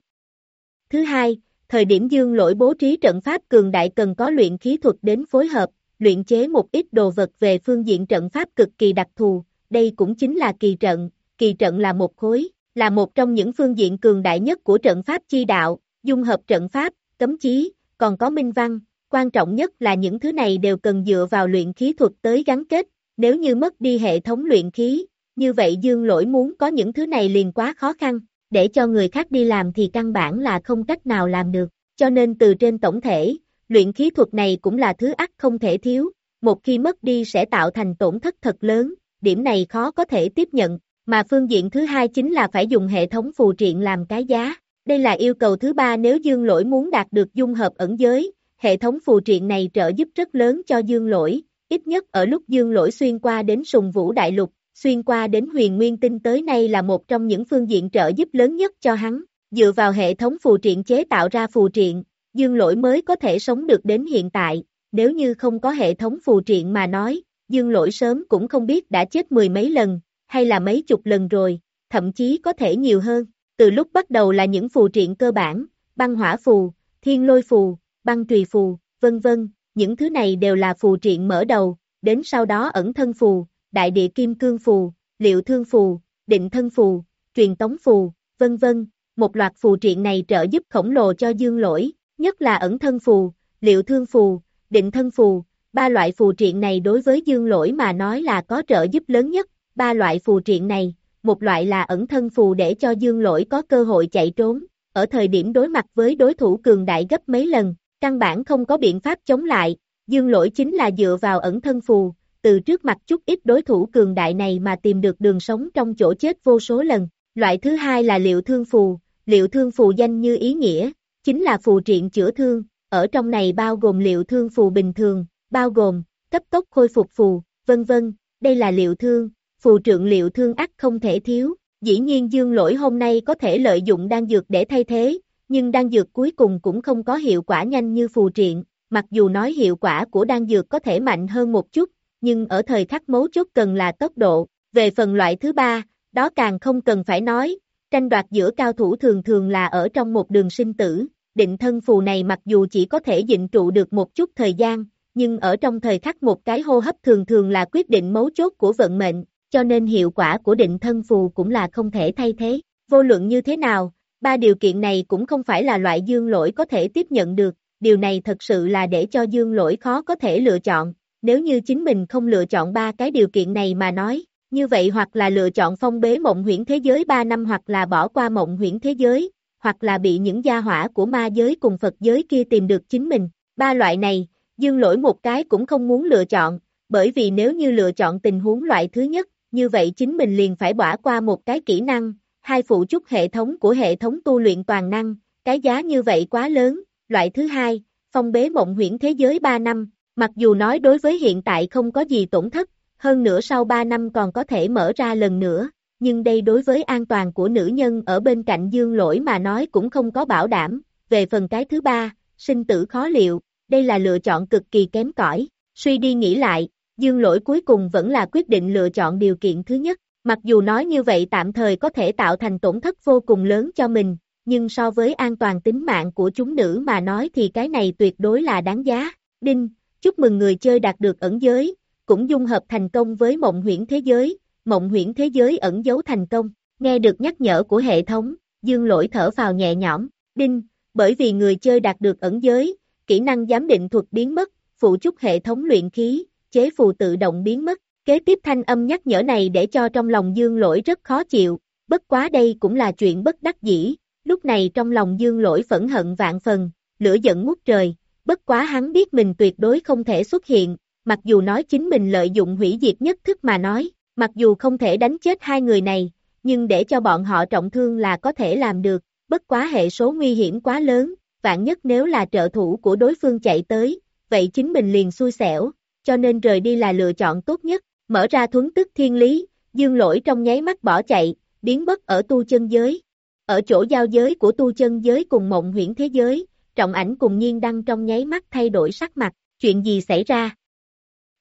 Thứ hai, thời điểm dương lỗi bố trí trận pháp cường đại cần có luyện khí thuật đến phối hợp, luyện chế một ít đồ vật về phương diện trận pháp cực kỳ đặc thù, đây cũng chính là kỳ trận, kỳ trận là một khối, là một trong những phương diện cường đại nhất của trận pháp chi đạo, dung hợp trận pháp, cấm chí, còn có minh văn, quan trọng nhất là những thứ này đều cần dựa vào luyện khí thuật tới gắn kết, nếu như mất đi hệ thống luyện khí, như vậy dương lỗi muốn có những thứ này liền quá khó khăn, để cho người khác đi làm thì căn bản là không cách nào làm được, cho nên từ trên tổng thể, luyện khí thuật này cũng là thứ ắt không thể thiếu, một khi mất đi sẽ tạo thành tổn thất thật lớn, điểm này khó có thể tiếp nhận, mà phương diện thứ hai chính là phải dùng hệ thống phù triện làm cái giá. Đây là yêu cầu thứ ba nếu dương lỗi muốn đạt được dung hợp ẩn giới, hệ thống phù triện này trợ giúp rất lớn cho dương lỗi, ít nhất ở lúc dương lỗi xuyên qua đến sùng vũ đại lục, xuyên qua đến huyền nguyên tinh tới nay là một trong những phương diện trợ giúp lớn nhất cho hắn. Dựa vào hệ thống phù triện chế tạo ra phù triện, dương lỗi mới có thể sống được đến hiện tại, nếu như không có hệ thống phù triện mà nói, dương lỗi sớm cũng không biết đã chết mười mấy lần, hay là mấy chục lần rồi, thậm chí có thể nhiều hơn. Từ lúc bắt đầu là những phù triện cơ bản, băng hỏa phù, thiên lôi phù, băng trùy phù, vân vân, những thứ này đều là phù triện mở đầu, đến sau đó ẩn thân phù, đại địa kim cương phù, liệu thương phù, định thân phù, truyền tống phù, vân vân, một loạt phù triện này trợ giúp khổng lồ cho dương lỗi, nhất là ẩn thân phù, liệu thương phù, định thân phù, ba loại phù triện này đối với dương lỗi mà nói là có trợ giúp lớn nhất, ba loại phù triện này, một loại là ẩn thân phù để cho dương lỗi có cơ hội chạy trốn, ở thời điểm đối mặt với đối thủ cường đại gấp mấy lần, căn bản không có biện pháp chống lại, dương lỗi chính là dựa vào ẩn thân phù, từ trước mặt chút ít đối thủ cường đại này mà tìm được đường sống trong chỗ chết vô số lần. Loại thứ hai là liệu thương phù, liệu thương phù danh như ý nghĩa, chính là phù triện chữa thương, ở trong này bao gồm liệu thương phù bình thường, bao gồm, cấp tốc khôi phục phù, vân vân, đây là liệu thương, phù trượng liệu thương ắt không thể thiếu, dĩ nhiên dương lỗi hôm nay có thể lợi dụng đan dược để thay thế, nhưng đan dược cuối cùng cũng không có hiệu quả nhanh như phù triện, mặc dù nói hiệu quả của đan dược có thể mạnh hơn một chút, nhưng ở thời khắc mấu chốt cần là tốc độ, về phần loại thứ ba, đó càng không cần phải nói, tranh đoạt giữa cao thủ thường thường là ở trong một đường sinh tử, định thân phù này mặc dù chỉ có thể dịnh trụ được một chút thời gian, nhưng ở trong thời khắc một cái hô hấp thường thường là quyết định mấu chốt của vận mệnh, cho nên hiệu quả của định thân phù cũng là không thể thay thế. Vô luận như thế nào, ba điều kiện này cũng không phải là loại dương lỗi có thể tiếp nhận được, điều này thật sự là để cho dương lỗi khó có thể lựa chọn, nếu như chính mình không lựa chọn ba cái điều kiện này mà nói, như vậy hoặc là lựa chọn phong bế mộng huyễn thế giới 3 năm hoặc là bỏ qua mộng huyễn thế giới, hoặc là bị những gia hỏa của ma giới cùng Phật giới kia tìm được chính mình. Ba loại này, dương lỗi một cái cũng không muốn lựa chọn, bởi vì nếu như lựa chọn tình huống loại thứ nhất, như vậy chính mình liền phải bỏ qua một cái kỹ năng, hai phụ trúc hệ thống của hệ thống tu luyện toàn năng, cái giá như vậy quá lớn. Loại thứ hai, phong bế mộng huyễn thế giới 3 năm, mặc dù nói đối với hiện tại không có gì tổn thất, hơn nữa sau 3 năm còn có thể mở ra lần nữa, nhưng đây đối với an toàn của nữ nhân ở bên cạnh dương lỗi mà nói cũng không có bảo đảm. Về phần cái thứ ba, sinh tử khó liệu, đây là lựa chọn cực kỳ kém cỏi. Suy đi nghĩ lại, dương lỗi cuối cùng vẫn là quyết định lựa chọn điều kiện thứ nhất. Mặc dù nói như vậy tạm thời có thể tạo thành tổn thất vô cùng lớn cho mình, nhưng so với an toàn tính mạng của chúng nữ mà nói thì cái này tuyệt đối là đáng giá. Đinh, chúc mừng người chơi đạt được ẩn giới, cũng dung hợp thành công với mộng huyễn thế giới, mộng huyễn thế giới ẩn giấu thành công. Nghe được nhắc nhở của hệ thống, dương lỗi thở vào nhẹ nhõm, đinh, bởi vì người chơi đạt được ẩn giới, kỹ năng giám định thuật biến mất, phụ chúc hệ thống luyện khí, chế phù tự động biến mất. Kế tiếp thanh âm nhắc nhở này để cho trong lòng dương lỗi rất khó chịu, bất quá đây cũng là chuyện bất đắc dĩ, lúc này trong lòng dương lỗi phẫn hận vạn phần, lửa giận ngút trời, bất quá hắn biết mình tuyệt đối không thể xuất hiện, mặc dù nói chính mình lợi dụng hủy diệt nhất thức mà nói, mặc dù không thể đánh chết hai người này, nhưng để cho bọn họ trọng thương là có thể làm được, bất quá hệ số nguy hiểm quá lớn, vạn nhất nếu là trợ thủ của đối phương chạy tới, vậy chính mình liền xui xẻo, cho nên rời đi là lựa chọn tốt nhất, mở ra thuấn tức thiên lý, dương lỗi trong nháy mắt bỏ chạy, biến mất ở tu chân giới. Ở chỗ giao giới của tu chân giới cùng mộng huyễn thế giới, trọng ảnh cùng nhiên đăng trong nháy mắt thay đổi sắc mặt, chuyện gì xảy ra?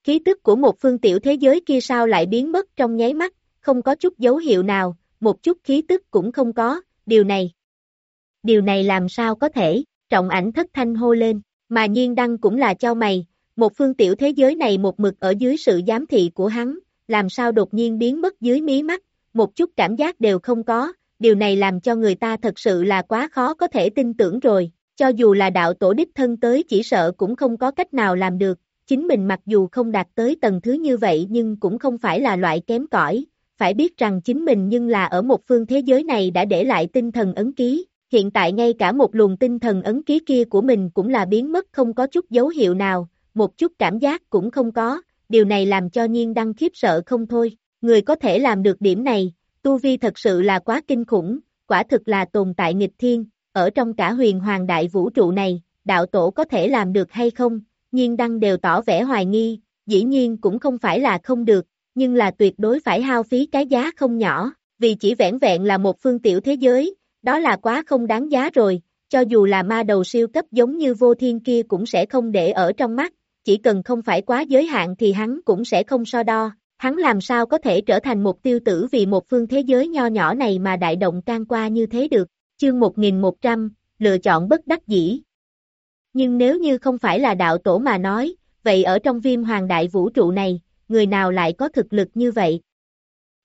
Khí tức của một phương tiểu thế giới kia sao lại biến mất trong nháy mắt, không có chút dấu hiệu nào, một chút khí tức cũng không có, điều này. Điều này làm sao có thể, trọng ảnh thất thanh hô lên, mà nhiên đăng cũng là cho mày, một phương tiểu thế giới này một mực ở dưới sự giám thị của hắn, làm sao đột nhiên biến mất dưới mí mắt, một chút cảm giác đều không có, điều này làm cho người ta thật sự là quá khó có thể tin tưởng rồi, cho dù là đạo tổ đích thân tới chỉ sợ cũng không có cách nào làm được, chính mình mặc dù không đạt tới tầng thứ như vậy nhưng cũng không phải là loại kém cỏi, phải biết rằng chính mình nhưng là ở một phương thế giới này đã để lại tinh thần ấn ký, hiện tại ngay cả một luồng tinh thần ấn ký kia của mình cũng là biến mất không có chút dấu hiệu nào, một chút cảm giác cũng không có, điều này làm cho nhiên đăng khiếp sợ không thôi, người có thể làm được điểm này, tu vi thật sự là quá kinh khủng, quả thực là tồn tại nghịch thiên, ở trong cả huyền hoàng đại vũ trụ này, đạo tổ có thể làm được hay không, nhiên đăng đều tỏ vẻ hoài nghi, dĩ nhiên cũng không phải là không được, nhưng là tuyệt đối phải hao phí cái giá không nhỏ, vì chỉ vẻn vẹn là một phương tiểu thế giới, đó là quá không đáng giá rồi, cho dù là ma đầu siêu cấp giống như vô thiên kia cũng sẽ không để ở trong mắt, chỉ cần không phải quá giới hạn thì hắn cũng sẽ không so đo, hắn làm sao có thể trở thành một tiêu tử vì một phương thế giới nho nhỏ này mà đại động can qua như thế được, chương 1100, lựa chọn bất đắc dĩ. Nhưng nếu như không phải là đạo tổ mà nói, vậy ở trong viêm hoàng đại vũ trụ này, người nào lại có thực lực như vậy?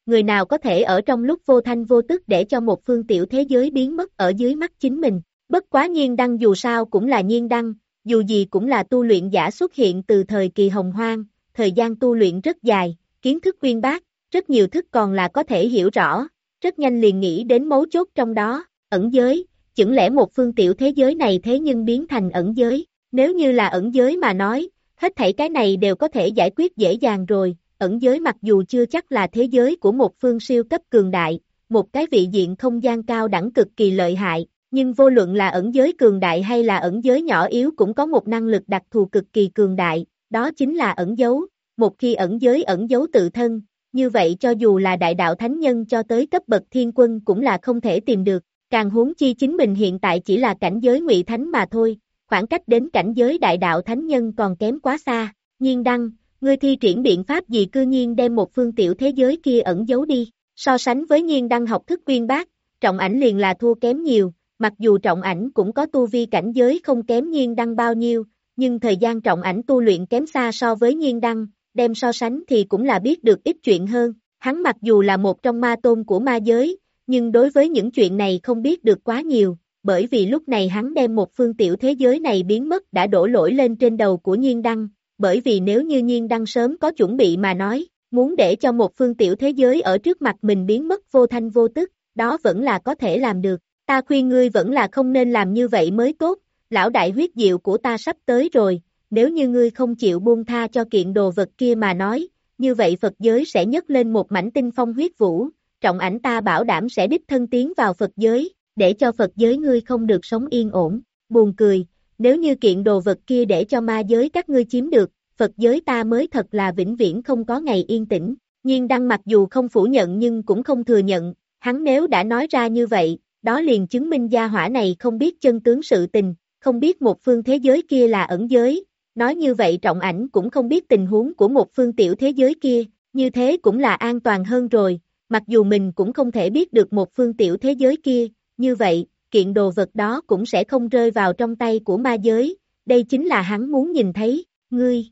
Người nào có thể ở trong lúc vô thanh vô tức để cho một phương tiểu thế giới biến mất ở dưới mắt chính mình? Bất quá nhiên đăng dù sao cũng là nhiên đăng, dù gì cũng là tu luyện giả xuất hiện từ thời kỳ hồng hoang, thời gian tu luyện rất dài, kiến thức uyên bác, rất nhiều thức còn là có thể hiểu rõ, rất nhanh liền nghĩ đến mấu chốt trong đó, ẩn giới, chẳng lẽ một phương tiểu thế giới này thế nhưng biến thành ẩn giới, nếu như là ẩn giới mà nói, hết thảy cái này đều có thể giải quyết dễ dàng rồi, ẩn giới mặc dù chưa chắc là thế giới của một phương siêu cấp cường đại, một cái vị diện không gian cao đẳng cực kỳ lợi hại, nhưng vô luận là ẩn giới cường đại hay là ẩn giới nhỏ yếu cũng có một năng lực đặc thù cực kỳ cường đại, đó chính là ẩn dấu, một khi ẩn giới ẩn dấu tự thân, như vậy cho dù là đại đạo thánh nhân cho tới cấp bậc thiên quân cũng là không thể tìm được, càng huống chi chính mình hiện tại chỉ là cảnh giới ngụy thánh mà thôi, khoảng cách đến cảnh giới đại đạo thánh nhân còn kém quá xa, nhiên đăng, ngươi thi triển biện pháp gì cư nhiên đem một phương tiểu thế giới kia ẩn giấu đi, so sánh với nhiên đăng học thức quyên bác, trọng ảnh liền là thua kém nhiều, mặc dù trọng ảnh cũng có tu vi cảnh giới không kém nhiên đăng bao nhiêu, nhưng thời gian trọng ảnh tu luyện kém xa so với nhiên đăng, đem so sánh thì cũng là biết được ít chuyện hơn, hắn mặc dù là một trong ma tôn của ma giới, nhưng đối với những chuyện này không biết được quá nhiều, bởi vì lúc này hắn đem một phương tiểu thế giới này biến mất đã đổ lỗi lên trên đầu của nhiên đăng, bởi vì nếu như nhiên đăng sớm có chuẩn bị mà nói, muốn để cho một phương tiểu thế giới ở trước mặt mình biến mất vô thanh vô tức, đó vẫn là có thể làm được, ta khuyên ngươi vẫn là không nên làm như vậy mới tốt, lão đại huyết diệu của ta sắp tới rồi, nếu như ngươi không chịu buông tha cho kiện đồ vật kia mà nói, như vậy Phật giới sẽ nhấc lên một mảnh tinh phong huyết vũ, trọng ảnh ta bảo đảm sẽ đích thân tiến vào Phật giới, để cho Phật giới ngươi không được sống yên ổn, buồn cười, nếu như kiện đồ vật kia để cho ma giới các ngươi chiếm được, Phật giới ta mới thật là vĩnh viễn không có ngày yên tĩnh, nhiên đăng mặc dù không phủ nhận nhưng cũng không thừa nhận, hắn nếu đã nói ra như vậy, đó liền chứng minh gia hỏa này không biết chân tướng sự tình, không biết một phương thế giới kia là ẩn giới, nói như vậy trọng ảnh cũng không biết tình huống của một phương tiểu thế giới kia, như thế cũng là an toàn hơn rồi, mặc dù mình cũng không thể biết được một phương tiểu thế giới kia, như vậy, kiện đồ vật đó cũng sẽ không rơi vào trong tay của ma giới, đây chính là hắn muốn nhìn thấy, ngươi.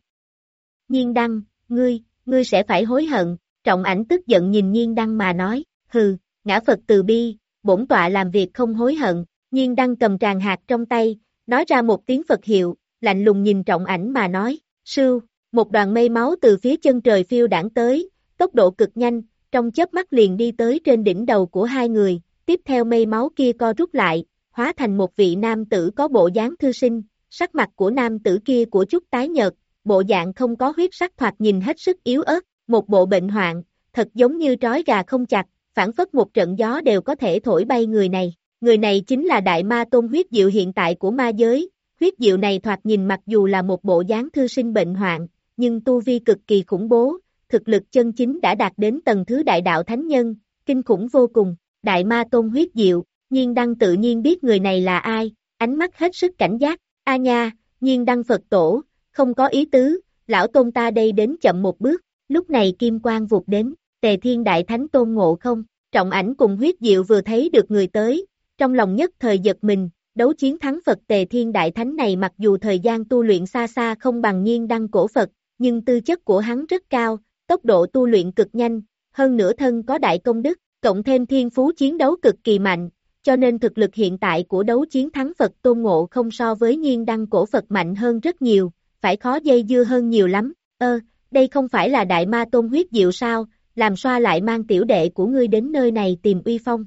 Nhiên đăng, ngươi, ngươi sẽ phải hối hận, trọng ảnh tức giận nhìn nhiên đăng mà nói, hừ, ngã Phật từ bi, bổn tọa làm việc không hối hận, nhiên đang cầm tràng hạt trong tay, nói ra một tiếng Phật hiệu, lạnh lùng nhìn trọng ảnh mà nói, sưu, một đoàn mây máu từ phía chân trời phiêu đảng tới, tốc độ cực nhanh, trong chớp mắt liền đi tới trên đỉnh đầu của hai người, tiếp theo mây máu kia co rút lại, hóa thành một vị nam tử có bộ dáng thư sinh, sắc mặt của nam tử kia của chút tái nhợt, bộ dạng không có huyết sắc thoạt nhìn hết sức yếu ớt, một bộ bệnh hoạn, thật giống như trói gà không chặt, phản phất một trận gió đều có thể thổi bay người này. Người này chính là đại ma tôn huyết diệu hiện tại của ma giới, huyết diệu này thoạt nhìn mặc dù là một bộ dáng thư sinh bệnh hoạn, nhưng tu vi cực kỳ khủng bố, thực lực chân chính đã đạt đến tầng thứ đại đạo thánh nhân, kinh khủng vô cùng, đại ma tôn huyết diệu, nhiên đăng tự nhiên biết người này là ai, ánh mắt hết sức cảnh giác, a nha, nhiên đăng Phật tổ, không có ý tứ, lão tôn ta đây đến chậm một bước, lúc này kim quang vụt đến, tề thiên đại thánh tôn ngộ không, trọng ảnh cùng huyết diệu vừa thấy được người tới, trong lòng nhất thời giật mình, đấu chiến thắng Phật tề thiên đại thánh này mặc dù thời gian tu luyện xa xa không bằng nhiên đăng cổ Phật, nhưng tư chất của hắn rất cao, tốc độ tu luyện cực nhanh, hơn nữa thân có đại công đức, cộng thêm thiên phú chiến đấu cực kỳ mạnh, cho nên thực lực hiện tại của đấu chiến thắng Phật Tôn Ngộ không so với nhiên đăng cổ Phật mạnh hơn rất nhiều, phải khó dây dưa hơn nhiều lắm, ơ, đây không phải là đại ma tôn huyết diệu sao, làm xoa lại mang tiểu đệ của ngươi đến nơi này tìm uy phong.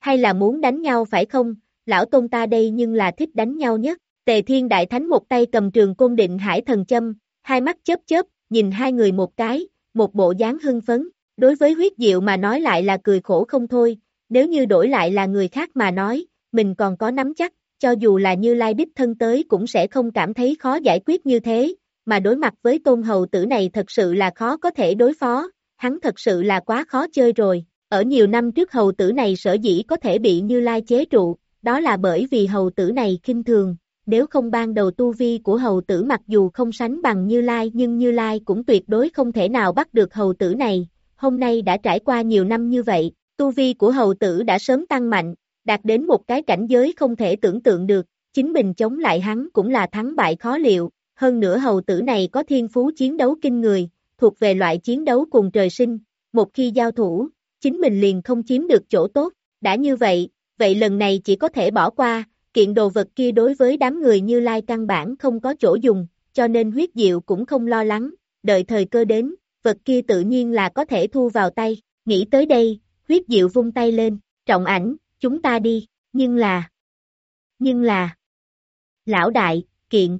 Hay là muốn đánh nhau phải không, lão tôn ta đây nhưng là thích đánh nhau nhất, tề thiên đại thánh một tay cầm trường côn định hải thần châm, hai mắt chớp chớp, nhìn hai người một cái, một bộ dáng hưng phấn, đối với huyết diệu mà nói lại là cười khổ không thôi, nếu như đổi lại là người khác mà nói, mình còn có nắm chắc, cho dù là như lai đích thân tới cũng sẽ không cảm thấy khó giải quyết như thế, mà đối mặt với tôn hầu tử này thật sự là khó có thể đối phó, hắn thật sự là quá khó chơi rồi, ở nhiều năm trước hầu tử này sở dĩ có thể bị như lai chế trụ, đó là bởi vì hầu tử này kinh thường, nếu không ban đầu tu vi của hầu tử mặc dù không sánh bằng Như Lai nhưng Như Lai cũng tuyệt đối không thể nào bắt được hầu tử này, hôm nay đã trải qua nhiều năm như vậy, tu vi của hầu tử đã sớm tăng mạnh, đạt đến một cái cảnh giới không thể tưởng tượng được, chính mình chống lại hắn cũng là thắng bại khó liệu, hơn nữa hầu tử này có thiên phú chiến đấu kinh người, thuộc về loại chiến đấu cùng trời sinh, một khi giao thủ, chính mình liền không chiếm được chỗ tốt, đã như vậy, vậy lần này chỉ có thể bỏ qua, kiện đồ vật kia đối với đám người như lai căn bản không có chỗ dùng, cho nên huyết diệu cũng không lo lắng, đợi thời cơ đến, vật kia tự nhiên là có thể thu vào tay, nghĩ tới đây, huyết diệu vung tay lên, trọng ảnh, chúng ta đi, nhưng là, nhưng là, lão đại, kiện,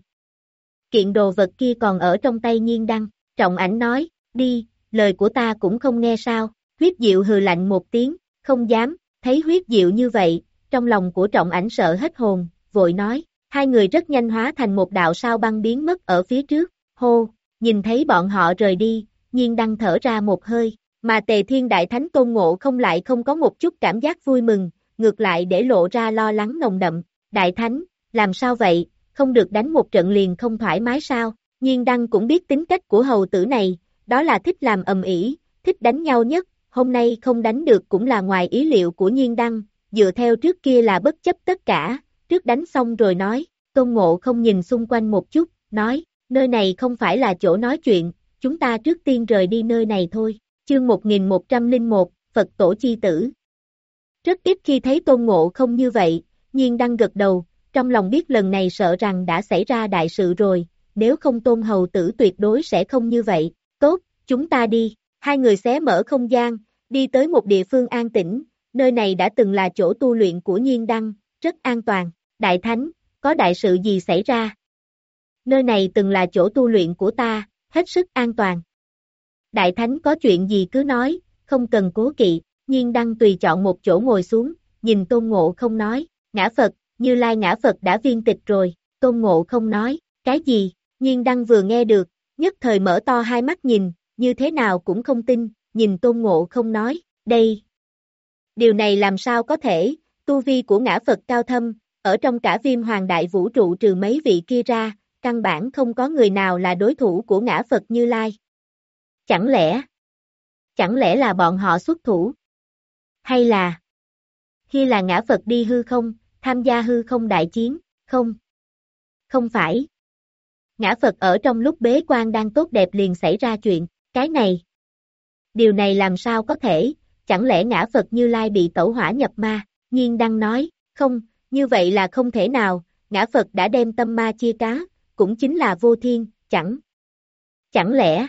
kiện đồ vật kia còn ở trong tay nhiên đăng, trọng ảnh nói, đi, lời của ta cũng không nghe sao, huyết diệu hừ lạnh một tiếng, không dám, thấy huyết diệu như vậy, trong lòng của trọng ảnh sợ hết hồn, vội nói, hai người rất nhanh hóa thành một đạo sao băng biến mất ở phía trước, hô, nhìn thấy bọn họ rời đi, nhiên đăng thở ra một hơi, mà tề thiên đại thánh tôn ngộ không lại không có một chút cảm giác vui mừng, ngược lại để lộ ra lo lắng nồng đậm, đại thánh, làm sao vậy, không được đánh một trận liền không thoải mái sao, nhiên đăng cũng biết tính cách của hầu tử này, đó là thích làm ầm ĩ, thích đánh nhau nhất, hôm nay không đánh được cũng là ngoài ý liệu của nhiên đăng, dựa theo trước kia là bất chấp tất cả, trước đánh xong rồi nói, tôn ngộ không nhìn xung quanh một chút, nói, nơi này không phải là chỗ nói chuyện, chúng ta trước tiên rời đi nơi này thôi, chương 1101, Phật Tổ Chi Tử. Rất ít khi thấy tôn ngộ không như vậy, nhiên Đăng gật đầu, trong lòng biết lần này sợ rằng đã xảy ra đại sự rồi, nếu không tôn hầu tử tuyệt đối sẽ không như vậy, tốt, chúng ta đi, hai người xé mở không gian, đi tới một địa phương an tĩnh, nơi này đã từng là chỗ tu luyện của nhiên đăng, rất an toàn, đại thánh, có đại sự gì xảy ra? Nơi này từng là chỗ tu luyện của ta, hết sức an toàn. Đại thánh có chuyện gì cứ nói, không cần cố kỵ, nhiên đăng tùy chọn một chỗ ngồi xuống, nhìn tôn ngộ không nói, ngã Phật, như lai ngã Phật đã viên tịch rồi, tôn ngộ không nói, cái gì, nhiên đăng vừa nghe được, nhất thời mở to hai mắt nhìn, như thế nào cũng không tin, nhìn tôn ngộ không nói, đây, Điều này làm sao có thể, tu vi của ngã Phật cao thâm, ở trong cả viêm hoàng đại vũ trụ trừ mấy vị kia ra, căn bản không có người nào là đối thủ của ngã Phật Như Lai. Chẳng lẽ, chẳng lẽ là bọn họ xuất thủ? Hay là, khi là ngã Phật đi hư không, tham gia hư không đại chiến, không? Không phải ngã Phật ở trong lúc bế quan đang tốt đẹp liền xảy ra chuyện, cái này. Điều này làm sao có thể, chẳng lẽ ngã Phật Như Lai bị tẩu hỏa nhập ma, nhiên đăng nói, không, như vậy là không thể nào, ngã Phật đã đem tâm ma chia cá, cũng chính là vô thiên, chẳng. Chẳng lẽ,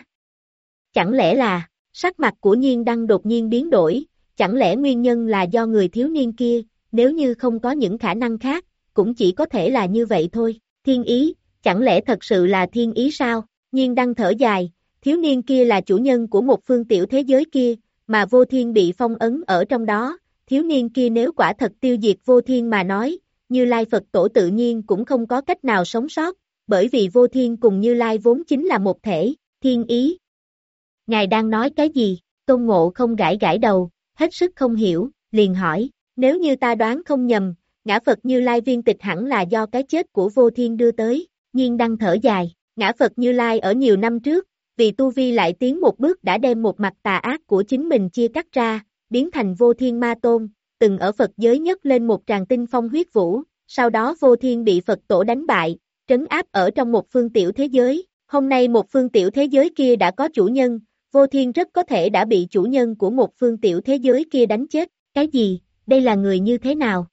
chẳng lẽ là, sắc mặt của nhiên đăng đột nhiên biến đổi, chẳng lẽ nguyên nhân là do người thiếu niên kia, nếu như không có những khả năng khác, cũng chỉ có thể là như vậy thôi, thiên ý, chẳng lẽ thật sự là thiên ý sao, nhiên đăng thở dài, thiếu niên kia là chủ nhân của một phương tiểu thế giới kia, mà vô thiên bị phong ấn ở trong đó, thiếu niên kia nếu quả thật tiêu diệt vô thiên mà nói, như Lai Phật tổ tự nhiên cũng không có cách nào sống sót, bởi vì vô thiên cùng Như Lai vốn chính là một thể, thiên ý. Ngài đang nói cái gì? Tôn Ngộ không gãi gãi đầu, hết sức không hiểu, liền hỏi, nếu như ta đoán không nhầm, ngã Phật Như Lai viên tịch hẳn là do cái chết của vô thiên đưa tới, nhiên đang thở dài, ngã Phật Như Lai ở nhiều năm trước, vì Tu Vi lại tiến một bước đã đem một mặt tà ác của chính mình chia cắt ra, biến thành vô thiên ma tôn, từng ở Phật giới nhất lên một tràng tinh phong huyết vũ, sau đó vô thiên bị Phật tổ đánh bại, trấn áp ở trong một phương tiểu thế giới, hôm nay một phương tiểu thế giới kia đã có chủ nhân, vô thiên rất có thể đã bị chủ nhân của một phương tiểu thế giới kia đánh chết, cái gì, đây là người như thế nào?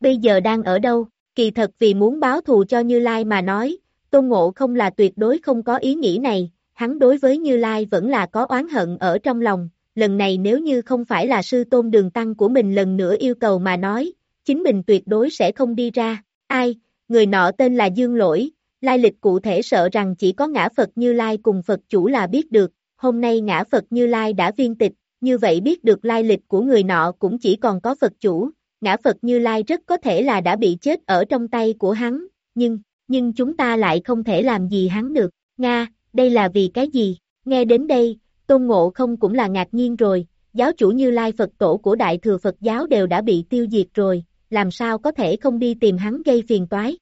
Bây giờ đang ở đâu? Kỳ thật vì muốn báo thù cho Như Lai mà nói, Tôn Ngộ không là tuyệt đối không có ý nghĩ này, hắn đối với Như Lai vẫn là có oán hận ở trong lòng, lần này nếu như không phải là sư tôn đường tăng của mình lần nữa yêu cầu mà nói, chính mình tuyệt đối sẽ không đi ra, ai, người nọ tên là Dương Lỗi, lai lịch cụ thể sợ rằng chỉ có ngã Phật Như Lai cùng Phật chủ là biết được, hôm nay ngã Phật Như Lai đã viên tịch, như vậy biết được lai lịch của người nọ cũng chỉ còn có Phật chủ, ngã Phật Như Lai rất có thể là đã bị chết ở trong tay của hắn, nhưng, nhưng chúng ta lại không thể làm gì hắn được, Nga, đây là vì cái gì, nghe đến đây, Tôn Ngộ không cũng là ngạc nhiên rồi, giáo chủ Như Lai Phật tổ của Đại Thừa Phật giáo đều đã bị tiêu diệt rồi, làm sao có thể không đi tìm hắn gây phiền toái.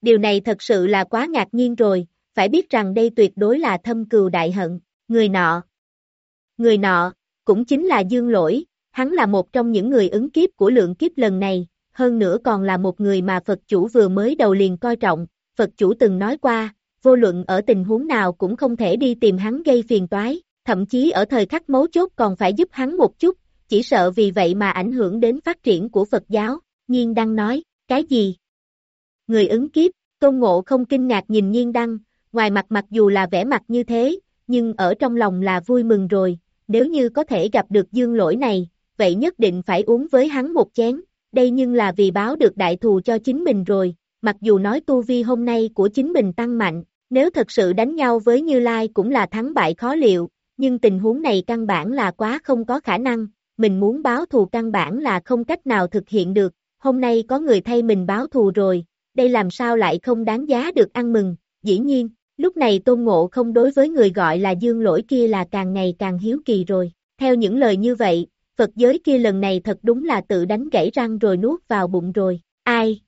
Điều này thật sự là quá ngạc nhiên rồi, phải biết rằng đây tuyệt đối là thâm cừu đại hận, người nọ. Người nọ, cũng chính là Dương Lỗi, hắn là một trong những người ứng kiếp của lượng kiếp lần này, hơn nữa còn là một người mà Phật chủ vừa mới đầu liền coi trọng, Phật chủ từng nói qua, vô luận ở tình huống nào cũng không thể đi tìm hắn gây phiền toái, thậm chí ở thời khắc mấu chốt còn phải giúp hắn một chút, chỉ sợ vì vậy mà ảnh hưởng đến phát triển của Phật giáo, Nhiên Đăng nói, cái gì? Người ứng kiếp, Tôn Ngộ không kinh ngạc nhìn Nhiên Đăng, ngoài mặt mặc dù là vẻ mặt như thế, nhưng ở trong lòng là vui mừng rồi, nếu như có thể gặp được dương lỗi này, vậy nhất định phải uống với hắn một chén, đây nhưng là vì báo được đại thù cho chính mình rồi, mặc dù nói tu vi hôm nay của chính mình tăng mạnh, nếu thật sự đánh nhau với Như Lai cũng là thắng bại khó liệu, nhưng tình huống này căn bản là quá không có khả năng, mình muốn báo thù căn bản là không cách nào thực hiện được, hôm nay có người thay mình báo thù rồi, đây làm sao lại không đáng giá được ăn mừng, dĩ nhiên, lúc này tôn ngộ không đối với người gọi là dương lỗi kia là càng ngày càng hiếu kỳ rồi, theo những lời như vậy, Phật giới kia lần này thật đúng là tự đánh gãy răng rồi nuốt vào bụng rồi, ai?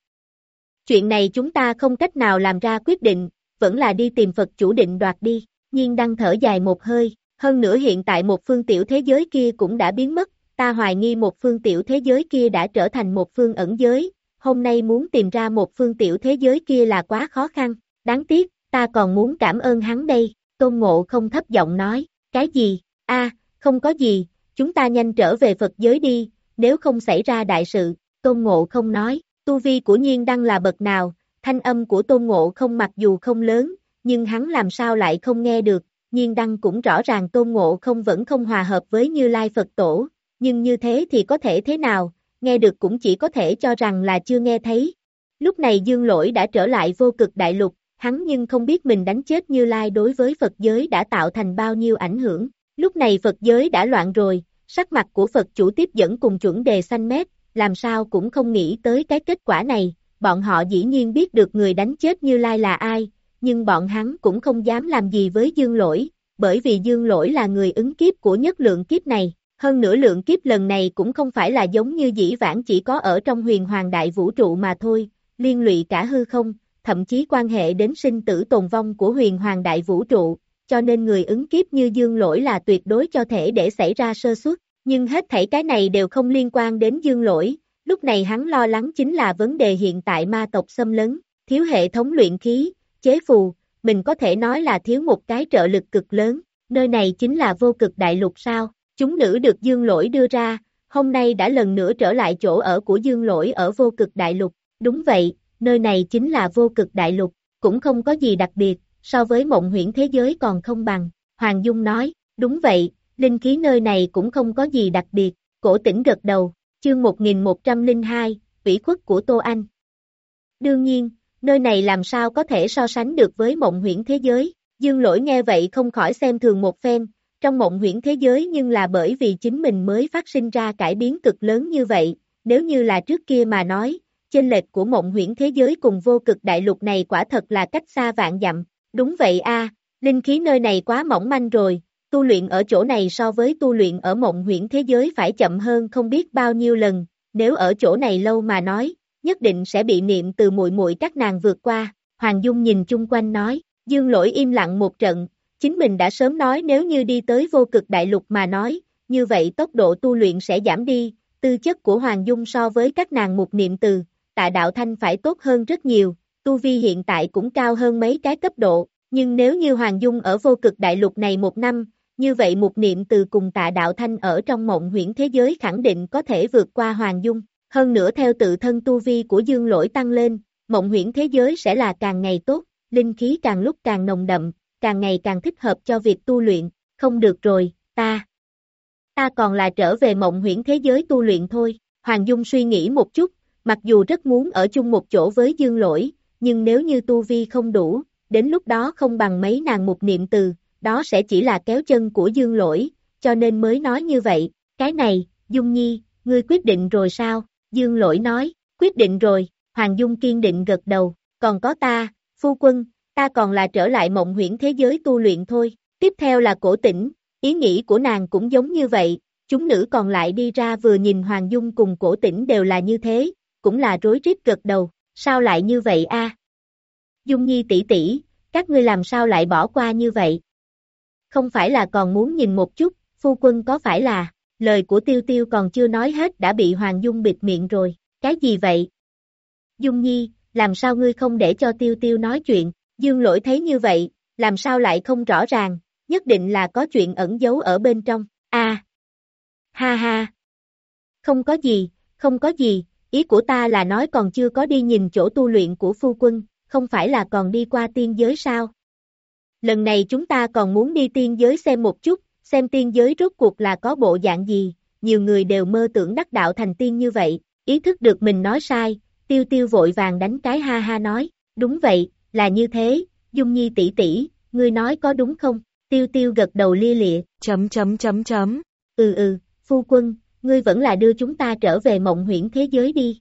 Chuyện này chúng ta không cách nào làm ra quyết định, vẫn là đi tìm Phật chủ định đoạt đi, nhiên đang thở dài một hơi, hơn nữa hiện tại một phương tiểu thế giới kia cũng đã biến mất, ta hoài nghi một phương tiểu thế giới kia đã trở thành một phương ẩn giới, hôm nay muốn tìm ra một phương tiểu thế giới kia là quá khó khăn, đáng tiếc, ta còn muốn cảm ơn hắn đây, tôn ngộ không thấp giọng nói, cái gì, a không có gì, chúng ta nhanh trở về Phật giới đi, nếu không xảy ra đại sự, tôn ngộ không nói, tu vi của nhiên đăng là bậc nào, thanh âm của tôn ngộ không mặc dù không lớn, nhưng hắn làm sao lại không nghe được, nhiên đăng cũng rõ ràng tôn ngộ không vẫn không hòa hợp với Như Lai Phật Tổ, nhưng như thế thì có thể thế nào, nghe được cũng chỉ có thể cho rằng là chưa nghe thấy. Lúc này Dương Lỗi đã trở lại vô cực đại lục, hắn nhưng không biết mình đánh chết Như Lai đối với Phật giới đã tạo thành bao nhiêu ảnh hưởng. Lúc này Phật giới đã loạn rồi, sắc mặt của Phật chủ tiếp dẫn cùng chuẩn đề xanh mét, làm sao cũng không nghĩ tới cái kết quả này, bọn họ dĩ nhiên biết được người đánh chết Như Lai là ai, nhưng bọn hắn cũng không dám làm gì với Dương Lỗi, bởi vì Dương Lỗi là người ứng kiếp của nhất lượng kiếp này. Hơn nữa lượng kiếp lần này cũng không phải là giống như dĩ vãng chỉ có ở trong huyền hoàng đại vũ trụ mà thôi, liên lụy cả hư không, thậm chí quan hệ đến sinh tử tồn vong của huyền hoàng đại vũ trụ, cho nên người ứng kiếp như dương lỗi là tuyệt đối cho thể để xảy ra sơ suất, nhưng hết thảy cái này đều không liên quan đến dương lỗi, lúc này hắn lo lắng chính là vấn đề hiện tại ma tộc xâm lấn, thiếu hệ thống luyện khí, chế phù, mình có thể nói là thiếu một cái trợ lực cực lớn, nơi này chính là vô cực đại lục sao, chúng nữ được dương lỗi đưa ra, hôm nay đã lần nữa trở lại chỗ ở của dương lỗi ở vô cực đại lục, đúng vậy, nơi này chính là vô cực đại lục, cũng không có gì đặc biệt, so với mộng huyễn thế giới còn không bằng, Hoàng Dung nói, đúng vậy, linh khí nơi này cũng không có gì đặc biệt, cổ tỉnh gật đầu, chương 1102, ủy khuất của Tô Anh. Đương nhiên, nơi này làm sao có thể so sánh được với mộng huyễn thế giới, dương lỗi nghe vậy không khỏi xem thường một phen, trong mộng huyễn thế giới nhưng là bởi vì chính mình mới phát sinh ra cải biến cực lớn như vậy, nếu như là trước kia mà nói, chênh lệch của mộng huyễn thế giới cùng vô cực đại lục này quả thật là cách xa vạn dặm, đúng vậy a linh khí nơi này quá mỏng manh rồi, tu luyện ở chỗ này so với tu luyện ở mộng huyễn thế giới phải chậm hơn không biết bao nhiêu lần, nếu ở chỗ này lâu mà nói, nhất định sẽ bị niệm từ muội muội các nàng vượt qua, Hoàng Dung nhìn chung quanh nói, dương lỗi im lặng một trận, chính mình đã sớm nói nếu như đi tới vô cực đại lục mà nói, như vậy tốc độ tu luyện sẽ giảm đi, tư chất của Hoàng Dung so với các nàng một niệm từ, tạ đạo thanh phải tốt hơn rất nhiều, tu vi hiện tại cũng cao hơn mấy cái cấp độ, nhưng nếu như Hoàng Dung ở vô cực đại lục này một năm, như vậy một niệm từ cùng tạ đạo thanh ở trong mộng huyễn thế giới khẳng định có thể vượt qua Hoàng Dung, hơn nữa theo tự thân tu vi của dương lỗi tăng lên, mộng huyễn thế giới sẽ là càng ngày tốt, linh khí càng lúc càng nồng đậm, càng ngày càng thích hợp cho việc tu luyện, không được rồi, ta. Ta còn là trở về mộng huyễn thế giới tu luyện thôi, Hoàng Dung suy nghĩ một chút, mặc dù rất muốn ở chung một chỗ với dương lỗi, nhưng nếu như tu vi không đủ, đến lúc đó không bằng mấy nàng một niệm từ, đó sẽ chỉ là kéo chân của dương lỗi, cho nên mới nói như vậy, cái này, Dung Nhi, ngươi quyết định rồi sao? Dương lỗi nói, quyết định rồi, Hoàng Dung kiên định gật đầu, còn có ta, phu quân, ta còn là trở lại mộng huyễn thế giới tu luyện thôi, tiếp theo là cổ tỉnh, ý nghĩ của nàng cũng giống như vậy, chúng nữ còn lại đi ra vừa nhìn Hoàng Dung cùng cổ tỉnh đều là như thế, cũng là rối rít gật đầu, sao lại như vậy a? Dung Nhi tỷ tỷ, các ngươi làm sao lại bỏ qua như vậy? Không phải là còn muốn nhìn một chút, phu quân có phải là, lời của Tiêu Tiêu còn chưa nói hết đã bị Hoàng Dung bịt miệng rồi, cái gì vậy? Dung Nhi, làm sao ngươi không để cho Tiêu Tiêu nói chuyện, Dương lỗi thấy như vậy, làm sao lại không rõ ràng, nhất định là có chuyện ẩn giấu ở bên trong, a ha ha, không có gì, không có gì, ý của ta là nói còn chưa có đi nhìn chỗ tu luyện của phu quân, không phải là còn đi qua tiên giới sao? Lần này chúng ta còn muốn đi tiên giới xem một chút, xem tiên giới rốt cuộc là có bộ dạng gì, nhiều người đều mơ tưởng đắc đạo thành tiên như vậy, ý thức được mình nói sai, tiêu tiêu vội vàng đánh cái ha ha nói, đúng vậy, là như thế, Dung Nhi tỷ tỷ, ngươi nói có đúng không? Tiêu tiêu gật đầu lia lịa, chấm chấm chấm chấm, ừ ừ, phu quân, ngươi vẫn là đưa chúng ta trở về mộng huyễn thế giới đi.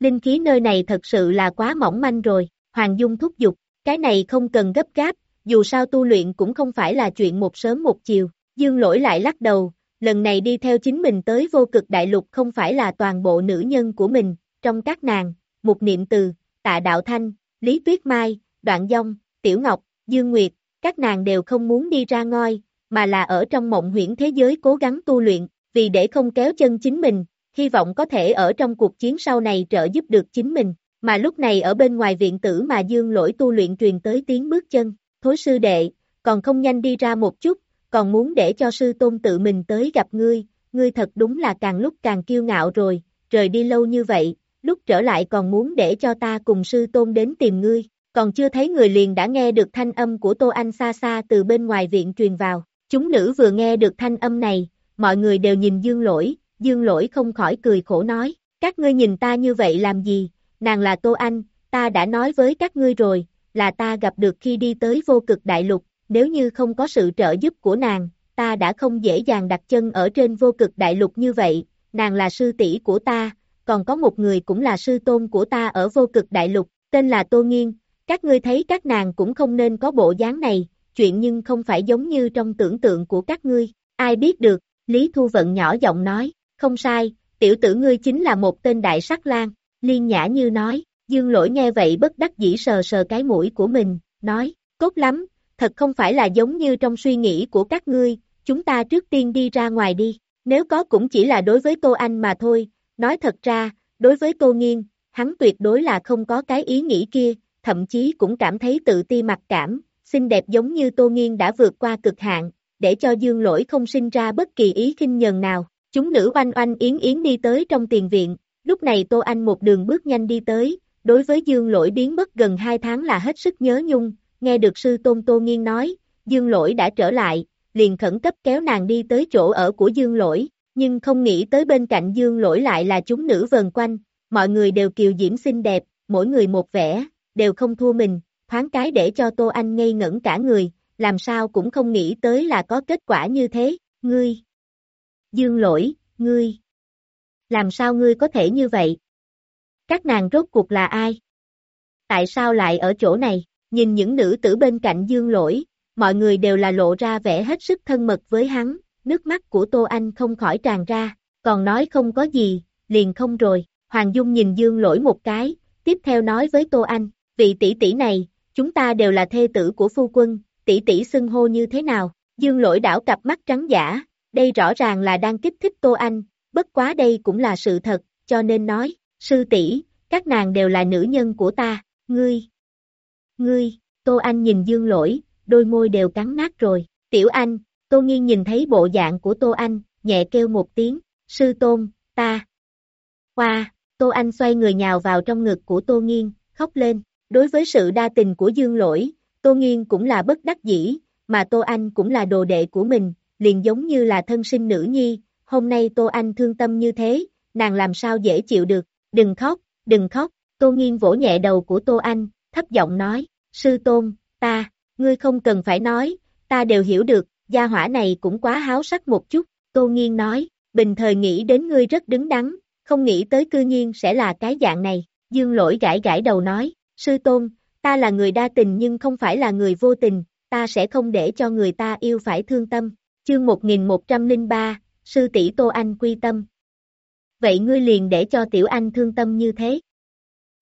Linh khí nơi này thật sự là quá mỏng manh rồi, Hoàng Dung thúc giục, cái này không cần gấp gáp, dù sao tu luyện cũng không phải là chuyện một sớm một chiều, dương lỗi lại lắc đầu, lần này đi theo chính mình tới vô cực đại lục không phải là toàn bộ nữ nhân của mình, trong các nàng, một niệm từ, tạ đạo thanh, Lý Tuyết Mai, Đoạn Dông, Tiểu Ngọc, Dương Nguyệt, các nàng đều không muốn đi ra ngôi, mà là ở trong mộng huyễn thế giới cố gắng tu luyện, vì để không kéo chân chính mình, hy vọng có thể ở trong cuộc chiến sau này trợ giúp được chính mình, mà lúc này ở bên ngoài viện tử mà dương lỗi tu luyện truyền tới tiếng bước chân, thối sư đệ, còn không nhanh đi ra một chút, còn muốn để cho sư tôn tự mình tới gặp ngươi, ngươi thật đúng là càng lúc càng kiêu ngạo rồi, rời đi lâu như vậy, lúc trở lại còn muốn để cho ta cùng sư tôn đến tìm ngươi, còn chưa thấy người liền đã nghe được thanh âm của Tô Anh xa xa từ bên ngoài viện truyền vào, chúng nữ vừa nghe được thanh âm này, mọi người đều nhìn dương lỗi, dương lỗi không khỏi cười khổ nói, các ngươi nhìn ta như vậy làm gì, nàng là Tô Anh, ta đã nói với các ngươi rồi, là ta gặp được khi đi tới vô cực đại lục, nếu như không có sự trợ giúp của nàng, ta đã không dễ dàng đặt chân ở trên vô cực đại lục như vậy, nàng là sư tỷ của ta, còn có một người cũng là sư tôn của ta ở vô cực đại lục, tên là Tô Nghiên, các ngươi thấy các nàng cũng không nên có bộ dáng này, chuyện nhưng không phải giống như trong tưởng tượng của các ngươi, ai biết được, Lý Thu Vận nhỏ giọng nói, không sai, tiểu tử ngươi chính là một tên đại sắc lang, liên nhã như nói, dương lỗi nghe vậy bất đắc dĩ sờ sờ cái mũi của mình, nói, cốt lắm, thật không phải là giống như trong suy nghĩ của các ngươi, chúng ta trước tiên đi ra ngoài đi, nếu có cũng chỉ là đối với cô anh mà thôi, nói thật ra, đối với cô nghiên, hắn tuyệt đối là không có cái ý nghĩ kia, thậm chí cũng cảm thấy tự ti mặc cảm, xinh đẹp giống như Tô Nghiên đã vượt qua cực hạn, để cho dương lỗi không sinh ra bất kỳ ý khinh nhờn nào. Chúng nữ oanh oanh yến yến đi tới trong tiền viện, lúc này Tô Anh một đường bước nhanh đi tới, đối với dương lỗi biến mất gần 2 tháng là hết sức nhớ nhung, nghe được sư tôn Tô Nghiên nói, dương lỗi đã trở lại, liền khẩn cấp kéo nàng đi tới chỗ ở của dương lỗi, nhưng không nghĩ tới bên cạnh dương lỗi lại là chúng nữ vần quanh, mọi người đều kiều diễm xinh đẹp, mỗi người một vẻ, đều không thua mình, thoáng cái để cho Tô Anh ngây ngẩn cả người, làm sao cũng không nghĩ tới là có kết quả như thế, ngươi. Dương lỗi, ngươi. Làm sao ngươi có thể như vậy? Các nàng rốt cuộc là ai? Tại sao lại ở chỗ này? Nhìn những nữ tử bên cạnh dương lỗi, mọi người đều là lộ ra vẻ hết sức thân mật với hắn, nước mắt của Tô Anh không khỏi tràn ra, còn nói không có gì, liền không rồi. Hoàng Dung nhìn dương lỗi một cái, tiếp theo nói với Tô Anh, vị tỷ tỷ này, chúng ta đều là thê tử của phu quân, tỷ tỷ xưng hô như thế nào? Dương lỗi đảo cặp mắt trắng giả, đây rõ ràng là đang kích thích Tô Anh, bất quá đây cũng là sự thật, cho nên nói, sư tỷ, các nàng đều là nữ nhân của ta, ngươi. Ngươi, Tô Anh nhìn Dương lỗi, đôi môi đều cắn nát rồi, tiểu anh, Tô Nghiên nhìn thấy bộ dạng của Tô Anh, nhẹ kêu một tiếng, sư tôn, ta. Hoa, Tô Anh xoay người nhào vào trong ngực của Tô Nghiên, khóc lên, đối với sự đa tình của Dương lỗi, Tô Nghiên cũng là bất đắc dĩ, mà Tô Anh cũng là đồ đệ của mình, liền giống như là thân sinh nữ nhi, hôm nay Tô Anh thương tâm như thế, nàng làm sao dễ chịu được, đừng khóc, đừng khóc, Tô Nghiên vỗ nhẹ đầu của Tô Anh, thấp giọng nói, sư tôn, ta, ngươi không cần phải nói, ta đều hiểu được, gia hỏa này cũng quá háo sắc một chút, Tô Nghiên nói, bình thời nghĩ đến ngươi rất đứng đắn, không nghĩ tới cư nhiên sẽ là cái dạng này, dương lỗi gãi gãi đầu nói, sư tôn, ta là người đa tình nhưng không phải là người vô tình, ta sẽ không để cho người ta yêu phải thương tâm. Chương 1103, Sư tỷ Tô Anh quy tâm. Vậy ngươi liền để cho tiểu anh thương tâm như thế.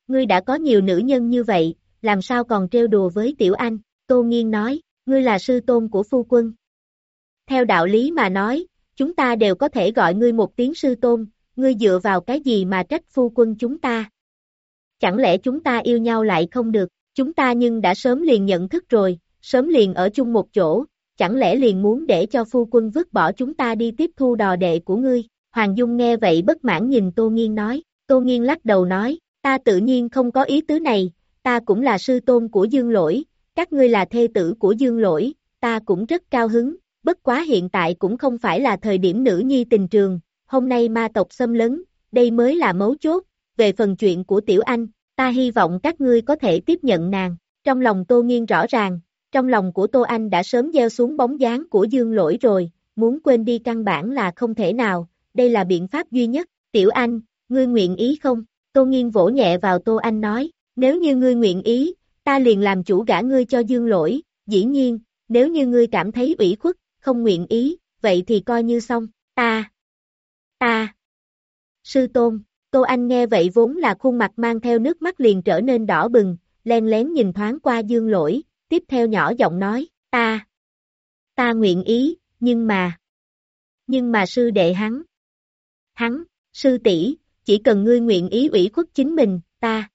Ngươi đã có nhiều nữ nhân như vậy, làm sao còn trêu đùa với tiểu anh, Tô Nghiên nói, ngươi là sư tôn của phu quân. Theo đạo lý mà nói, chúng ta đều có thể gọi ngươi một tiếng sư tôn, ngươi dựa vào cái gì mà trách phu quân chúng ta. Chẳng lẽ chúng ta yêu nhau lại không được, chúng ta nhưng đã sớm liền nhận thức rồi, sớm liền ở chung một chỗ, chẳng lẽ liền muốn để cho phu quân vứt bỏ chúng ta đi tiếp thu đò đệ của ngươi. Hoàng Dung nghe vậy bất mãn nhìn Tô Nghiên nói, Tô Nghiên lắc đầu nói, ta tự nhiên không có ý tứ này, ta cũng là sư tôn của Dương Lỗi, các ngươi là thê tử của Dương Lỗi, ta cũng rất cao hứng, bất quá hiện tại cũng không phải là thời điểm nữ nhi tình trường, hôm nay ma tộc xâm lấn, đây mới là mấu chốt, về phần chuyện của Tiểu Anh, ta hy vọng các ngươi có thể tiếp nhận nàng, trong lòng Tô Nghiên rõ ràng, trong lòng của Tô Anh đã sớm gieo xuống bóng dáng của Dương Lỗi rồi, muốn quên đi căn bản là không thể nào, đây là biện pháp duy nhất, Tiểu Anh, ngươi nguyện ý không? Tô Nghiên vỗ nhẹ vào Tô Anh nói, nếu như ngươi nguyện ý, ta liền làm chủ gả ngươi cho Dương Lỗi, dĩ nhiên, nếu như ngươi cảm thấy ủy khuất, không nguyện ý, vậy thì coi như xong, ta, ta, sư tôn, Tô Anh nghe vậy vốn là khuôn mặt mang theo nước mắt liền trở nên đỏ bừng, len lén nhìn thoáng qua Dương Lỗi, tiếp theo nhỏ giọng nói, ta, ta nguyện ý, nhưng mà, nhưng mà sư đệ hắn, hắn, sư tỷ, chỉ cần ngươi nguyện ý ủy khuất chính mình, ta,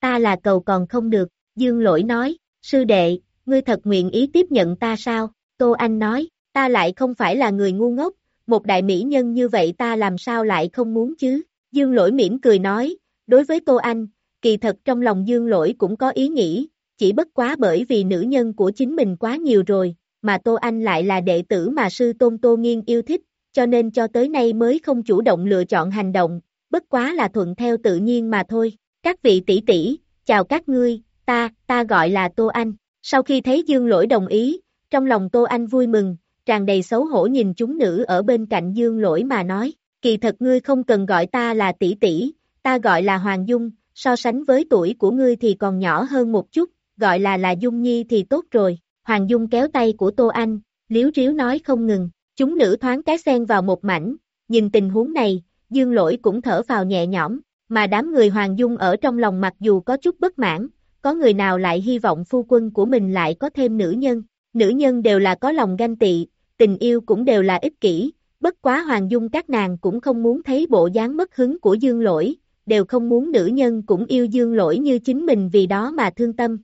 ta là cầu còn không được, dương lỗi nói, sư đệ, ngươi thật nguyện ý tiếp nhận ta sao, Tô Anh nói, ta lại không phải là người ngu ngốc, một đại mỹ nhân như vậy ta làm sao lại không muốn chứ, dương lỗi mỉm cười nói, đối với cô Anh, kỳ thật trong lòng dương lỗi cũng có ý nghĩ, chỉ bất quá bởi vì nữ nhân của chính mình quá nhiều rồi, mà Tô Anh lại là đệ tử mà sư Tôn Tô Nghiên yêu thích, cho nên cho tới nay mới không chủ động lựa chọn hành động, bất quá là thuận theo tự nhiên mà thôi. Các vị tỷ tỷ, chào các ngươi, ta, ta gọi là Tô Anh. Sau khi thấy Dương Lỗi đồng ý, trong lòng Tô Anh vui mừng, tràn đầy xấu hổ nhìn chúng nữ ở bên cạnh Dương Lỗi mà nói, kỳ thật ngươi không cần gọi ta là tỷ tỷ, ta gọi là Hoàng Dung, so sánh với tuổi của ngươi thì còn nhỏ hơn một chút, gọi là là Dung Nhi thì tốt rồi. Hoàng Dung kéo tay của Tô Anh, liếu riếu nói không ngừng, chúng nữ thoáng cái sen vào một mảnh, nhìn tình huống này, Dương Lỗi cũng thở vào nhẹ nhõm, mà đám người Hoàng Dung ở trong lòng mặc dù có chút bất mãn, có người nào lại hy vọng phu quân của mình lại có thêm nữ nhân, nữ nhân đều là có lòng ganh tị, tình yêu cũng đều là ích kỷ, bất quá Hoàng Dung các nàng cũng không muốn thấy bộ dáng mất hứng của Dương Lỗi, đều không muốn nữ nhân cũng yêu dương lỗi như chính mình vì đó mà thương tâm.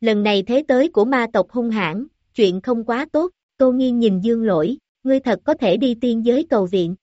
Lần này thế tới của ma tộc hung hãn, chuyện không quá tốt, Tô Nghiên nhìn dương lỗi, ngươi thật có thể đi tiên giới cầu viện.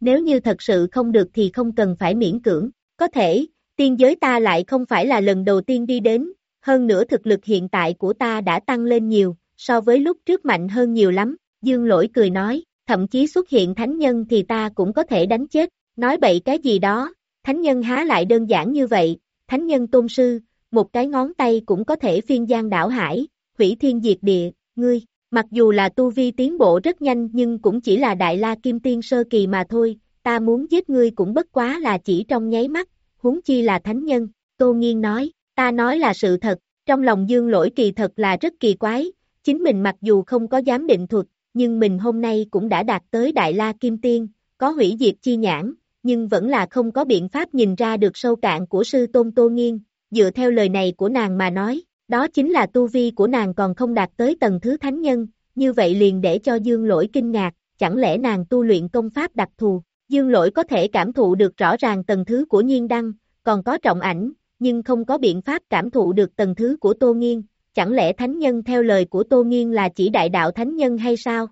Nếu như thật sự không được thì không cần phải miễn cưỡng, có thể, tiên giới ta lại không phải là lần đầu tiên đi đến, hơn nữa thực lực hiện tại của ta đã tăng lên nhiều, so với lúc trước mạnh hơn nhiều lắm, dương lỗi cười nói, thậm chí xuất hiện thánh nhân thì ta cũng có thể đánh chết, nói bậy cái gì đó, thánh nhân há lại đơn giản như vậy, thánh nhân tôn sư, một cái ngón tay cũng có thể phiên gian đảo hải, hủy thiên diệt địa, ngươi, mặc dù là tu vi tiến bộ rất nhanh nhưng cũng chỉ là đại la kim tiên sơ kỳ mà thôi, ta muốn giết ngươi cũng bất quá là chỉ trong nháy mắt, huống chi là thánh nhân, Tô Nghiên nói, ta nói là sự thật, trong lòng dương lỗi kỳ thật là rất kỳ quái, chính mình mặc dù không có dám định thuật, nhưng mình hôm nay cũng đã đạt tới Đại La Kim Tiên, có hủy diệt chi nhãn, nhưng vẫn là không có biện pháp nhìn ra được sâu cạn của sư tôn Tô Nghiên, dựa theo lời này của nàng mà nói, đó chính là tu vi của nàng còn không đạt tới tầng thứ thánh nhân, như vậy liền để cho dương lỗi kinh ngạc, chẳng lẽ nàng tu luyện công pháp đặc thù, dương lỗi có thể cảm thụ được rõ ràng tầng thứ của nhiên đăng, còn có trọng ảnh, nhưng không có biện pháp cảm thụ được tầng thứ của Tô Nghiên, chẳng lẽ thánh nhân theo lời của Tô Nghiên là chỉ đại đạo thánh nhân hay sao?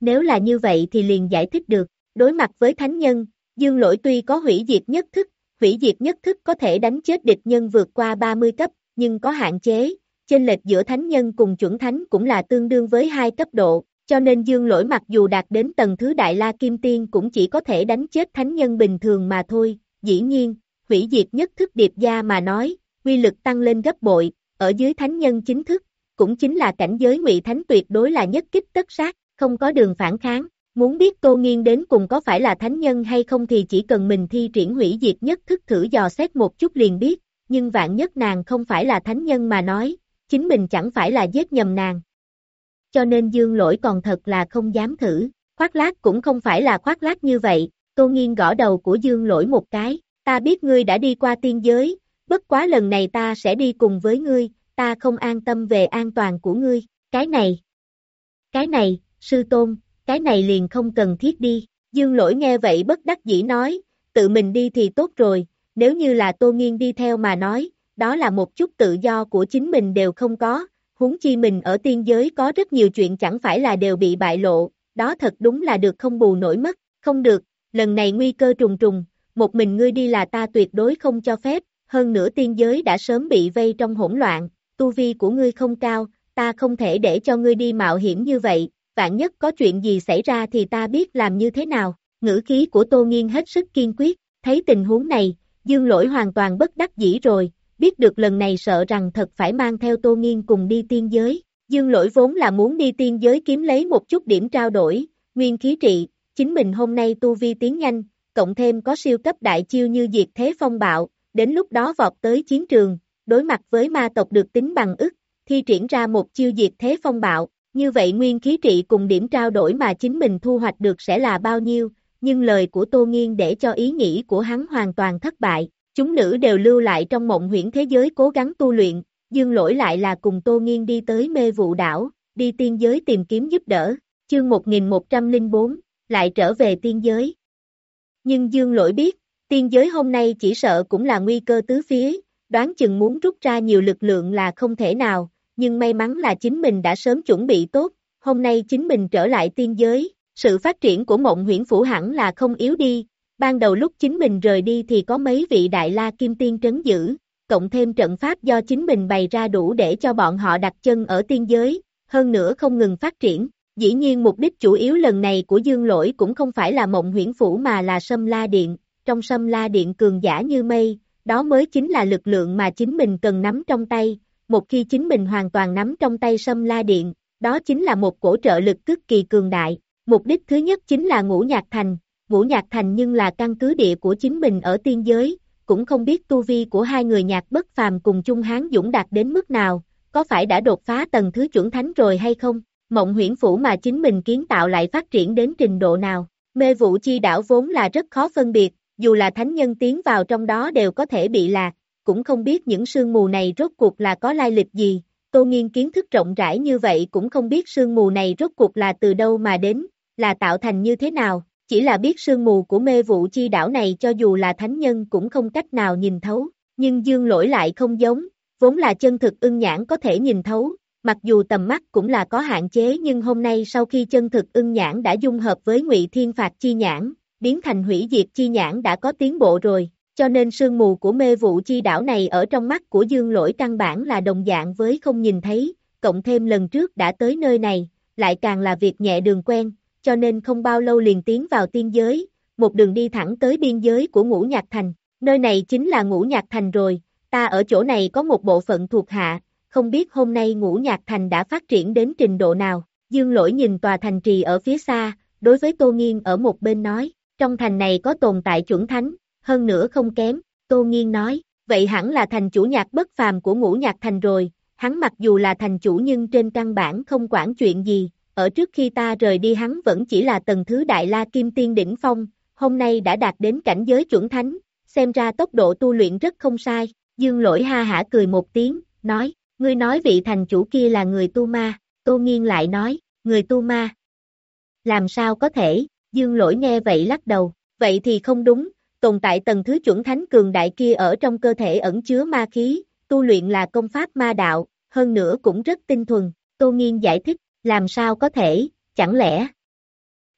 Nếu là như vậy thì liền giải thích được, đối mặt với thánh nhân, dương lỗi tuy có hủy diệt nhất thức, hủy diệt nhất thức có thể đánh chết địch nhân vượt qua 30 cấp, nhưng có hạn chế, chênh lệch giữa thánh nhân cùng chuẩn thánh cũng là tương đương với hai cấp độ, cho nên dương lỗi mặc dù đạt đến tầng thứ đại la kim tiên cũng chỉ có thể đánh chết thánh nhân bình thường mà thôi, dĩ nhiên, hủy diệt nhất thức điệp gia mà nói, quy lực tăng lên gấp bội, ở dưới thánh nhân chính thức, cũng chính là cảnh giới ngụy thánh tuyệt đối là nhất kích tất sát, không có đường phản kháng. Muốn biết Tô Nghiên đến cùng có phải là thánh nhân hay không thì chỉ cần mình thi triển hủy diệt nhất thức thử dò xét một chút liền biết, nhưng vạn nhất nàng không phải là thánh nhân mà nói, chính mình chẳng phải là giết nhầm nàng. Cho nên dương lỗi còn thật là không dám thử, khoác lác cũng không phải là khoác lác như vậy, Tô Nghiên gõ đầu của dương lỗi một cái, ta biết ngươi đã đi qua tiên giới, bất quá lần này ta sẽ đi cùng với ngươi, ta không an tâm về an toàn của ngươi, cái này, cái này, sư tôn, cái này liền không cần thiết đi, dương lỗi nghe vậy bất đắc dĩ nói, tự mình đi thì tốt rồi, nếu như là tô nghiên đi theo mà nói, đó là một chút tự do của chính mình đều không có, huống chi mình ở tiên giới có rất nhiều chuyện chẳng phải là đều bị bại lộ, đó thật đúng là được không bù nổi mất, không được, lần này nguy cơ trùng trùng, một mình ngươi đi là ta tuyệt đối không cho phép, hơn nữa tiên giới đã sớm bị vây trong hỗn loạn, tu vi của ngươi không cao, ta không thể để cho ngươi đi mạo hiểm như vậy, vạn nhất có chuyện gì xảy ra thì ta biết làm như thế nào, ngữ khí của Tô Nghiên hết sức kiên quyết, thấy tình huống này, Dương Lỗi hoàn toàn bất đắc dĩ rồi, biết được lần này sợ rằng thật phải mang theo Tô Nghiên cùng đi tiên giới, Dương Lỗi vốn là muốn đi tiên giới kiếm lấy một chút điểm trao đổi, nguyên khí trị, chính mình hôm nay tu vi tiến nhanh, cộng thêm có siêu cấp đại chiêu như diệt thế phong bạo, đến lúc đó vọt tới chiến trường, đối mặt với ma tộc được tính bằng ức, thi triển ra một chiêu diệt thế phong bạo, như vậy nguyên khí trị cùng điểm trao đổi mà chính mình thu hoạch được sẽ là bao nhiêu, nhưng lời của Tô Nghiên để cho ý nghĩ của hắn hoàn toàn thất bại, chúng nữ đều lưu lại trong mộng huyễn thế giới cố gắng tu luyện, dương lỗi lại là cùng Tô Nghiên đi tới mê vụ đảo, đi tiên giới tìm kiếm giúp đỡ, chương 1104, lại trở về tiên giới. Nhưng dương lỗi biết, tiên giới hôm nay chỉ sợ cũng là nguy cơ tứ phía, đoán chừng muốn rút ra nhiều lực lượng là không thể nào, nhưng may mắn là chính mình đã sớm chuẩn bị tốt, hôm nay chính mình trở lại tiên giới, sự phát triển của mộng huyễn phủ hẳn là không yếu đi, ban đầu lúc chính mình rời đi thì có mấy vị đại la kim tiên trấn giữ, cộng thêm trận pháp do chính mình bày ra đủ để cho bọn họ đặt chân ở tiên giới, hơn nữa không ngừng phát triển. Dĩ nhiên mục đích chủ yếu lần này của Dương Lỗi cũng không phải là mộng huyễn phủ mà là sâm la điện, trong sâm la điện cường giả như mây, đó mới chính là lực lượng mà chính mình cần nắm trong tay, một khi chính mình hoàn toàn nắm trong tay sâm la điện, đó chính là một cổ trợ lực cực kỳ cường đại. Mục đích thứ nhất chính là ngũ nhạc thành, ngũ nhạc thành nhưng là căn cứ địa của chính mình ở tiên giới, cũng không biết tu vi của hai người nhạc bất phàm cùng chung hán dũng đạt đến mức nào, có phải đã đột phá tầng thứ chuẩn thánh rồi hay không, mộng huyễn phủ mà chính mình kiến tạo lại phát triển đến trình độ nào, mê vụ chi đảo vốn là rất khó phân biệt, dù là thánh nhân tiến vào trong đó đều có thể bị lạc, cũng không biết những sương mù này rốt cuộc là có lai lịch gì, Tô Nghiên kiến thức rộng rãi như vậy cũng không biết sương mù này rốt cuộc là từ đâu mà đến, là tạo thành như thế nào, chỉ là biết sương mù của mê vụ chi đảo này cho dù là thánh nhân cũng không cách nào nhìn thấu, nhưng dương lỗi lại không giống, vốn là chân thực ưng nhãn có thể nhìn thấu, mặc dù tầm mắt cũng là có hạn chế nhưng hôm nay sau khi chân thực ưng nhãn đã dung hợp với ngụy thiên phạt chi nhãn, biến thành hủy diệt chi nhãn đã có tiến bộ rồi, cho nên sương mù của mê vụ chi đảo này ở trong mắt của dương lỗi căn bản là đồng dạng với không nhìn thấy, cộng thêm lần trước đã tới nơi này, lại càng là việc nhẹ đường quen, cho nên không bao lâu liền tiến vào tiên giới, một đường đi thẳng tới biên giới của ngũ nhạc thành, nơi này chính là ngũ nhạc thành rồi, ta ở chỗ này có một bộ phận thuộc hạ, không biết hôm nay ngũ nhạc thành đã phát triển đến trình độ nào, dương lỗi nhìn tòa thành trì ở phía xa, đối với Tô Nghiên ở một bên nói, trong thành này có tồn tại chuẩn thánh, hơn nữa không kém, Tô Nghiên nói, vậy hẳn là thành chủ nhạc bất phàm của ngũ nhạc thành rồi, hắn mặc dù là thành chủ nhưng trên căn bản không quản chuyện gì, ở trước khi ta rời đi hắn vẫn chỉ là tầng thứ đại la kim tiên đỉnh phong, hôm nay đã đạt đến cảnh giới chuẩn thánh, xem ra tốc độ tu luyện rất không sai, dương lỗi ha hả cười một tiếng, nói, ngươi nói vị thành chủ kia là người tu ma, tô nghiên lại nói, người tu ma. Làm sao có thể, dương lỗi nghe vậy lắc đầu, vậy thì không đúng, tồn tại tầng thứ chuẩn thánh cường đại kia ở trong cơ thể ẩn chứa ma khí, tu luyện là công pháp ma đạo, hơn nữa cũng rất tinh thuần, Tô Nghiên giải thích, làm sao có thể, chẳng lẽ,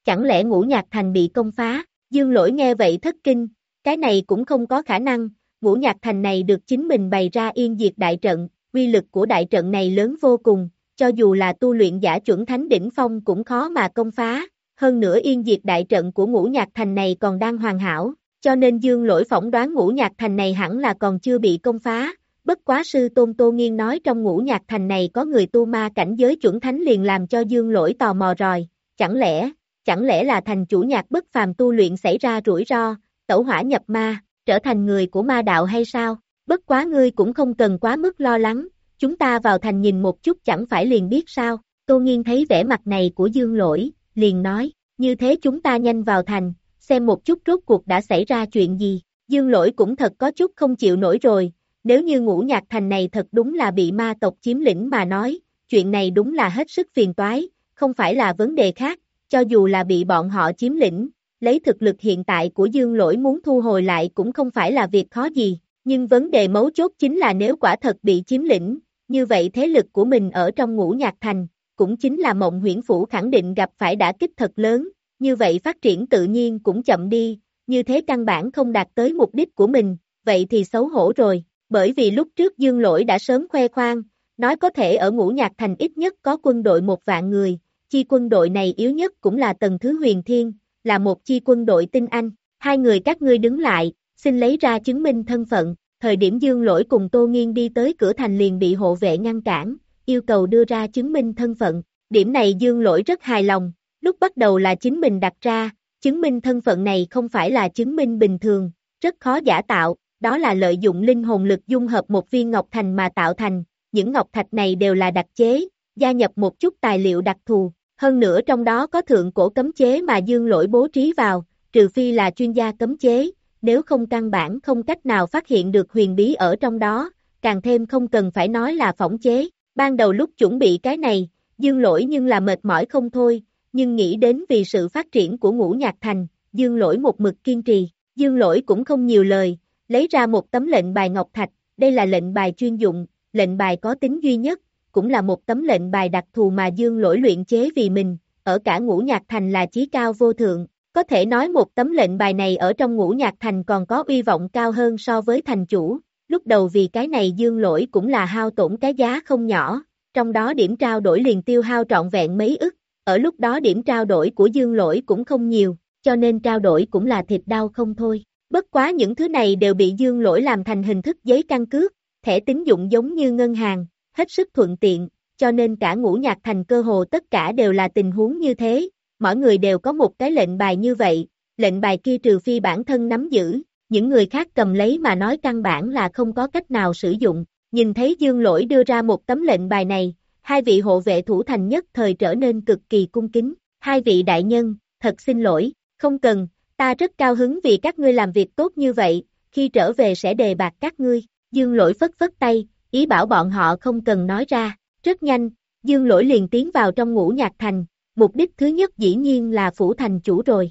chẳng lẽ ngũ nhạc thành bị công phá, dương lỗi nghe vậy thất kinh, cái này cũng không có khả năng, ngũ nhạc thành này được chính mình bày ra yên diệt đại trận, quy lực của đại trận này lớn vô cùng, cho dù là tu luyện giả chuẩn thánh đỉnh phong cũng khó mà công phá, hơn nữa yên diệt đại trận của ngũ nhạc thành này còn đang hoàn hảo, cho nên dương lỗi phỏng đoán ngũ nhạc thành này hẳn là còn chưa bị công phá, bất quá sư tôn tô nghiên nói trong ngũ nhạc thành này có người tu ma cảnh giới chuẩn thánh liền làm cho dương lỗi tò mò rồi, chẳng lẽ, chẳng lẽ là thành chủ nhạc bất phàm tu luyện xảy ra rủi ro, tẩu hỏa nhập ma, trở thành người của ma đạo hay sao, bất quá ngươi cũng không cần quá mức lo lắng, chúng ta vào thành nhìn một chút chẳng phải liền biết sao, tô nghiên thấy vẻ mặt này của dương lỗi, liền nói, như thế chúng ta nhanh vào thành, xem một chút rốt cuộc đã xảy ra chuyện gì, dương lỗi cũng thật có chút không chịu nổi rồi, nếu như ngũ nhạc thành này thật đúng là bị ma tộc chiếm lĩnh mà nói, chuyện này đúng là hết sức phiền toái, không phải là vấn đề khác, cho dù là bị bọn họ chiếm lĩnh, lấy thực lực hiện tại của dương lỗi muốn thu hồi lại cũng không phải là việc khó gì, nhưng vấn đề mấu chốt chính là nếu quả thật bị chiếm lĩnh, như vậy thế lực của mình ở trong ngũ nhạc thành, cũng chính là mộng huyễn phủ khẳng định gặp phải đã kích thật lớn, như vậy phát triển tự nhiên cũng chậm đi, như thế căn bản không đạt tới mục đích của mình, vậy thì xấu hổ rồi, bởi vì lúc trước Dương Lỗi đã sớm khoe khoang, nói có thể ở ngũ nhạc thành ít nhất có quân đội một vạn người, chi quân đội này yếu nhất cũng là tầng thứ huyền thiên, là một chi quân đội tinh anh, hai người các ngươi đứng lại, xin lấy ra chứng minh thân phận, thời điểm Dương Lỗi cùng Tô Nghiên đi tới cửa thành liền bị hộ vệ ngăn cản, yêu cầu đưa ra chứng minh thân phận, điểm này Dương Lỗi rất hài lòng, lúc bắt đầu là chính mình đặt ra, chứng minh thân phận này không phải là chứng minh bình thường, rất khó giả tạo, đó là lợi dụng linh hồn lực dung hợp một viên ngọc thành mà tạo thành, những ngọc thạch này đều là đặc chế, gia nhập một chút tài liệu đặc thù, hơn nữa trong đó có thượng cổ cấm chế mà dương lỗi bố trí vào, trừ phi là chuyên gia cấm chế, nếu không căn bản không cách nào phát hiện được huyền bí ở trong đó, càng thêm không cần phải nói là phỏng chế, ban đầu lúc chuẩn bị cái này, dương lỗi nhưng là mệt mỏi không thôi, nhưng nghĩ đến vì sự phát triển của ngũ nhạc thành, dương lỗi một mực kiên trì, dương lỗi cũng không nhiều lời, lấy ra một tấm lệnh bài ngọc thạch, đây là lệnh bài chuyên dụng, lệnh bài có tính duy nhất, cũng là một tấm lệnh bài đặc thù mà dương lỗi luyện chế vì mình, ở cả ngũ nhạc thành là chí cao vô thượng, có thể nói một tấm lệnh bài này ở trong ngũ nhạc thành còn có uy vọng cao hơn so với thành chủ, lúc đầu vì cái này dương lỗi cũng là hao tổn cái giá không nhỏ, trong đó điểm trao đổi liền tiêu hao trọn vẹn mấy ức, ở lúc đó điểm trao đổi của dương lỗi cũng không nhiều, cho nên trao đổi cũng là thịt đau không thôi. Bất quá những thứ này đều bị dương lỗi làm thành hình thức giấy căn cước, thẻ tín dụng giống như ngân hàng, hết sức thuận tiện, cho nên cả ngũ nhạc thành cơ hồ tất cả đều là tình huống như thế, mọi người đều có một cái lệnh bài như vậy, lệnh bài kia trừ phi bản thân nắm giữ, những người khác cầm lấy mà nói căn bản là không có cách nào sử dụng, nhìn thấy dương lỗi đưa ra một tấm lệnh bài này, hai vị hộ vệ thủ thành nhất thời trở nên cực kỳ cung kính, hai vị đại nhân, thật xin lỗi, không cần, ta rất cao hứng vì các ngươi làm việc tốt như vậy, khi trở về sẽ đề bạc các ngươi, dương lỗi phất phất tay, ý bảo bọn họ không cần nói ra, rất nhanh, dương lỗi liền tiến vào trong ngũ nhạc thành, mục đích thứ nhất dĩ nhiên là phủ thành chủ rồi.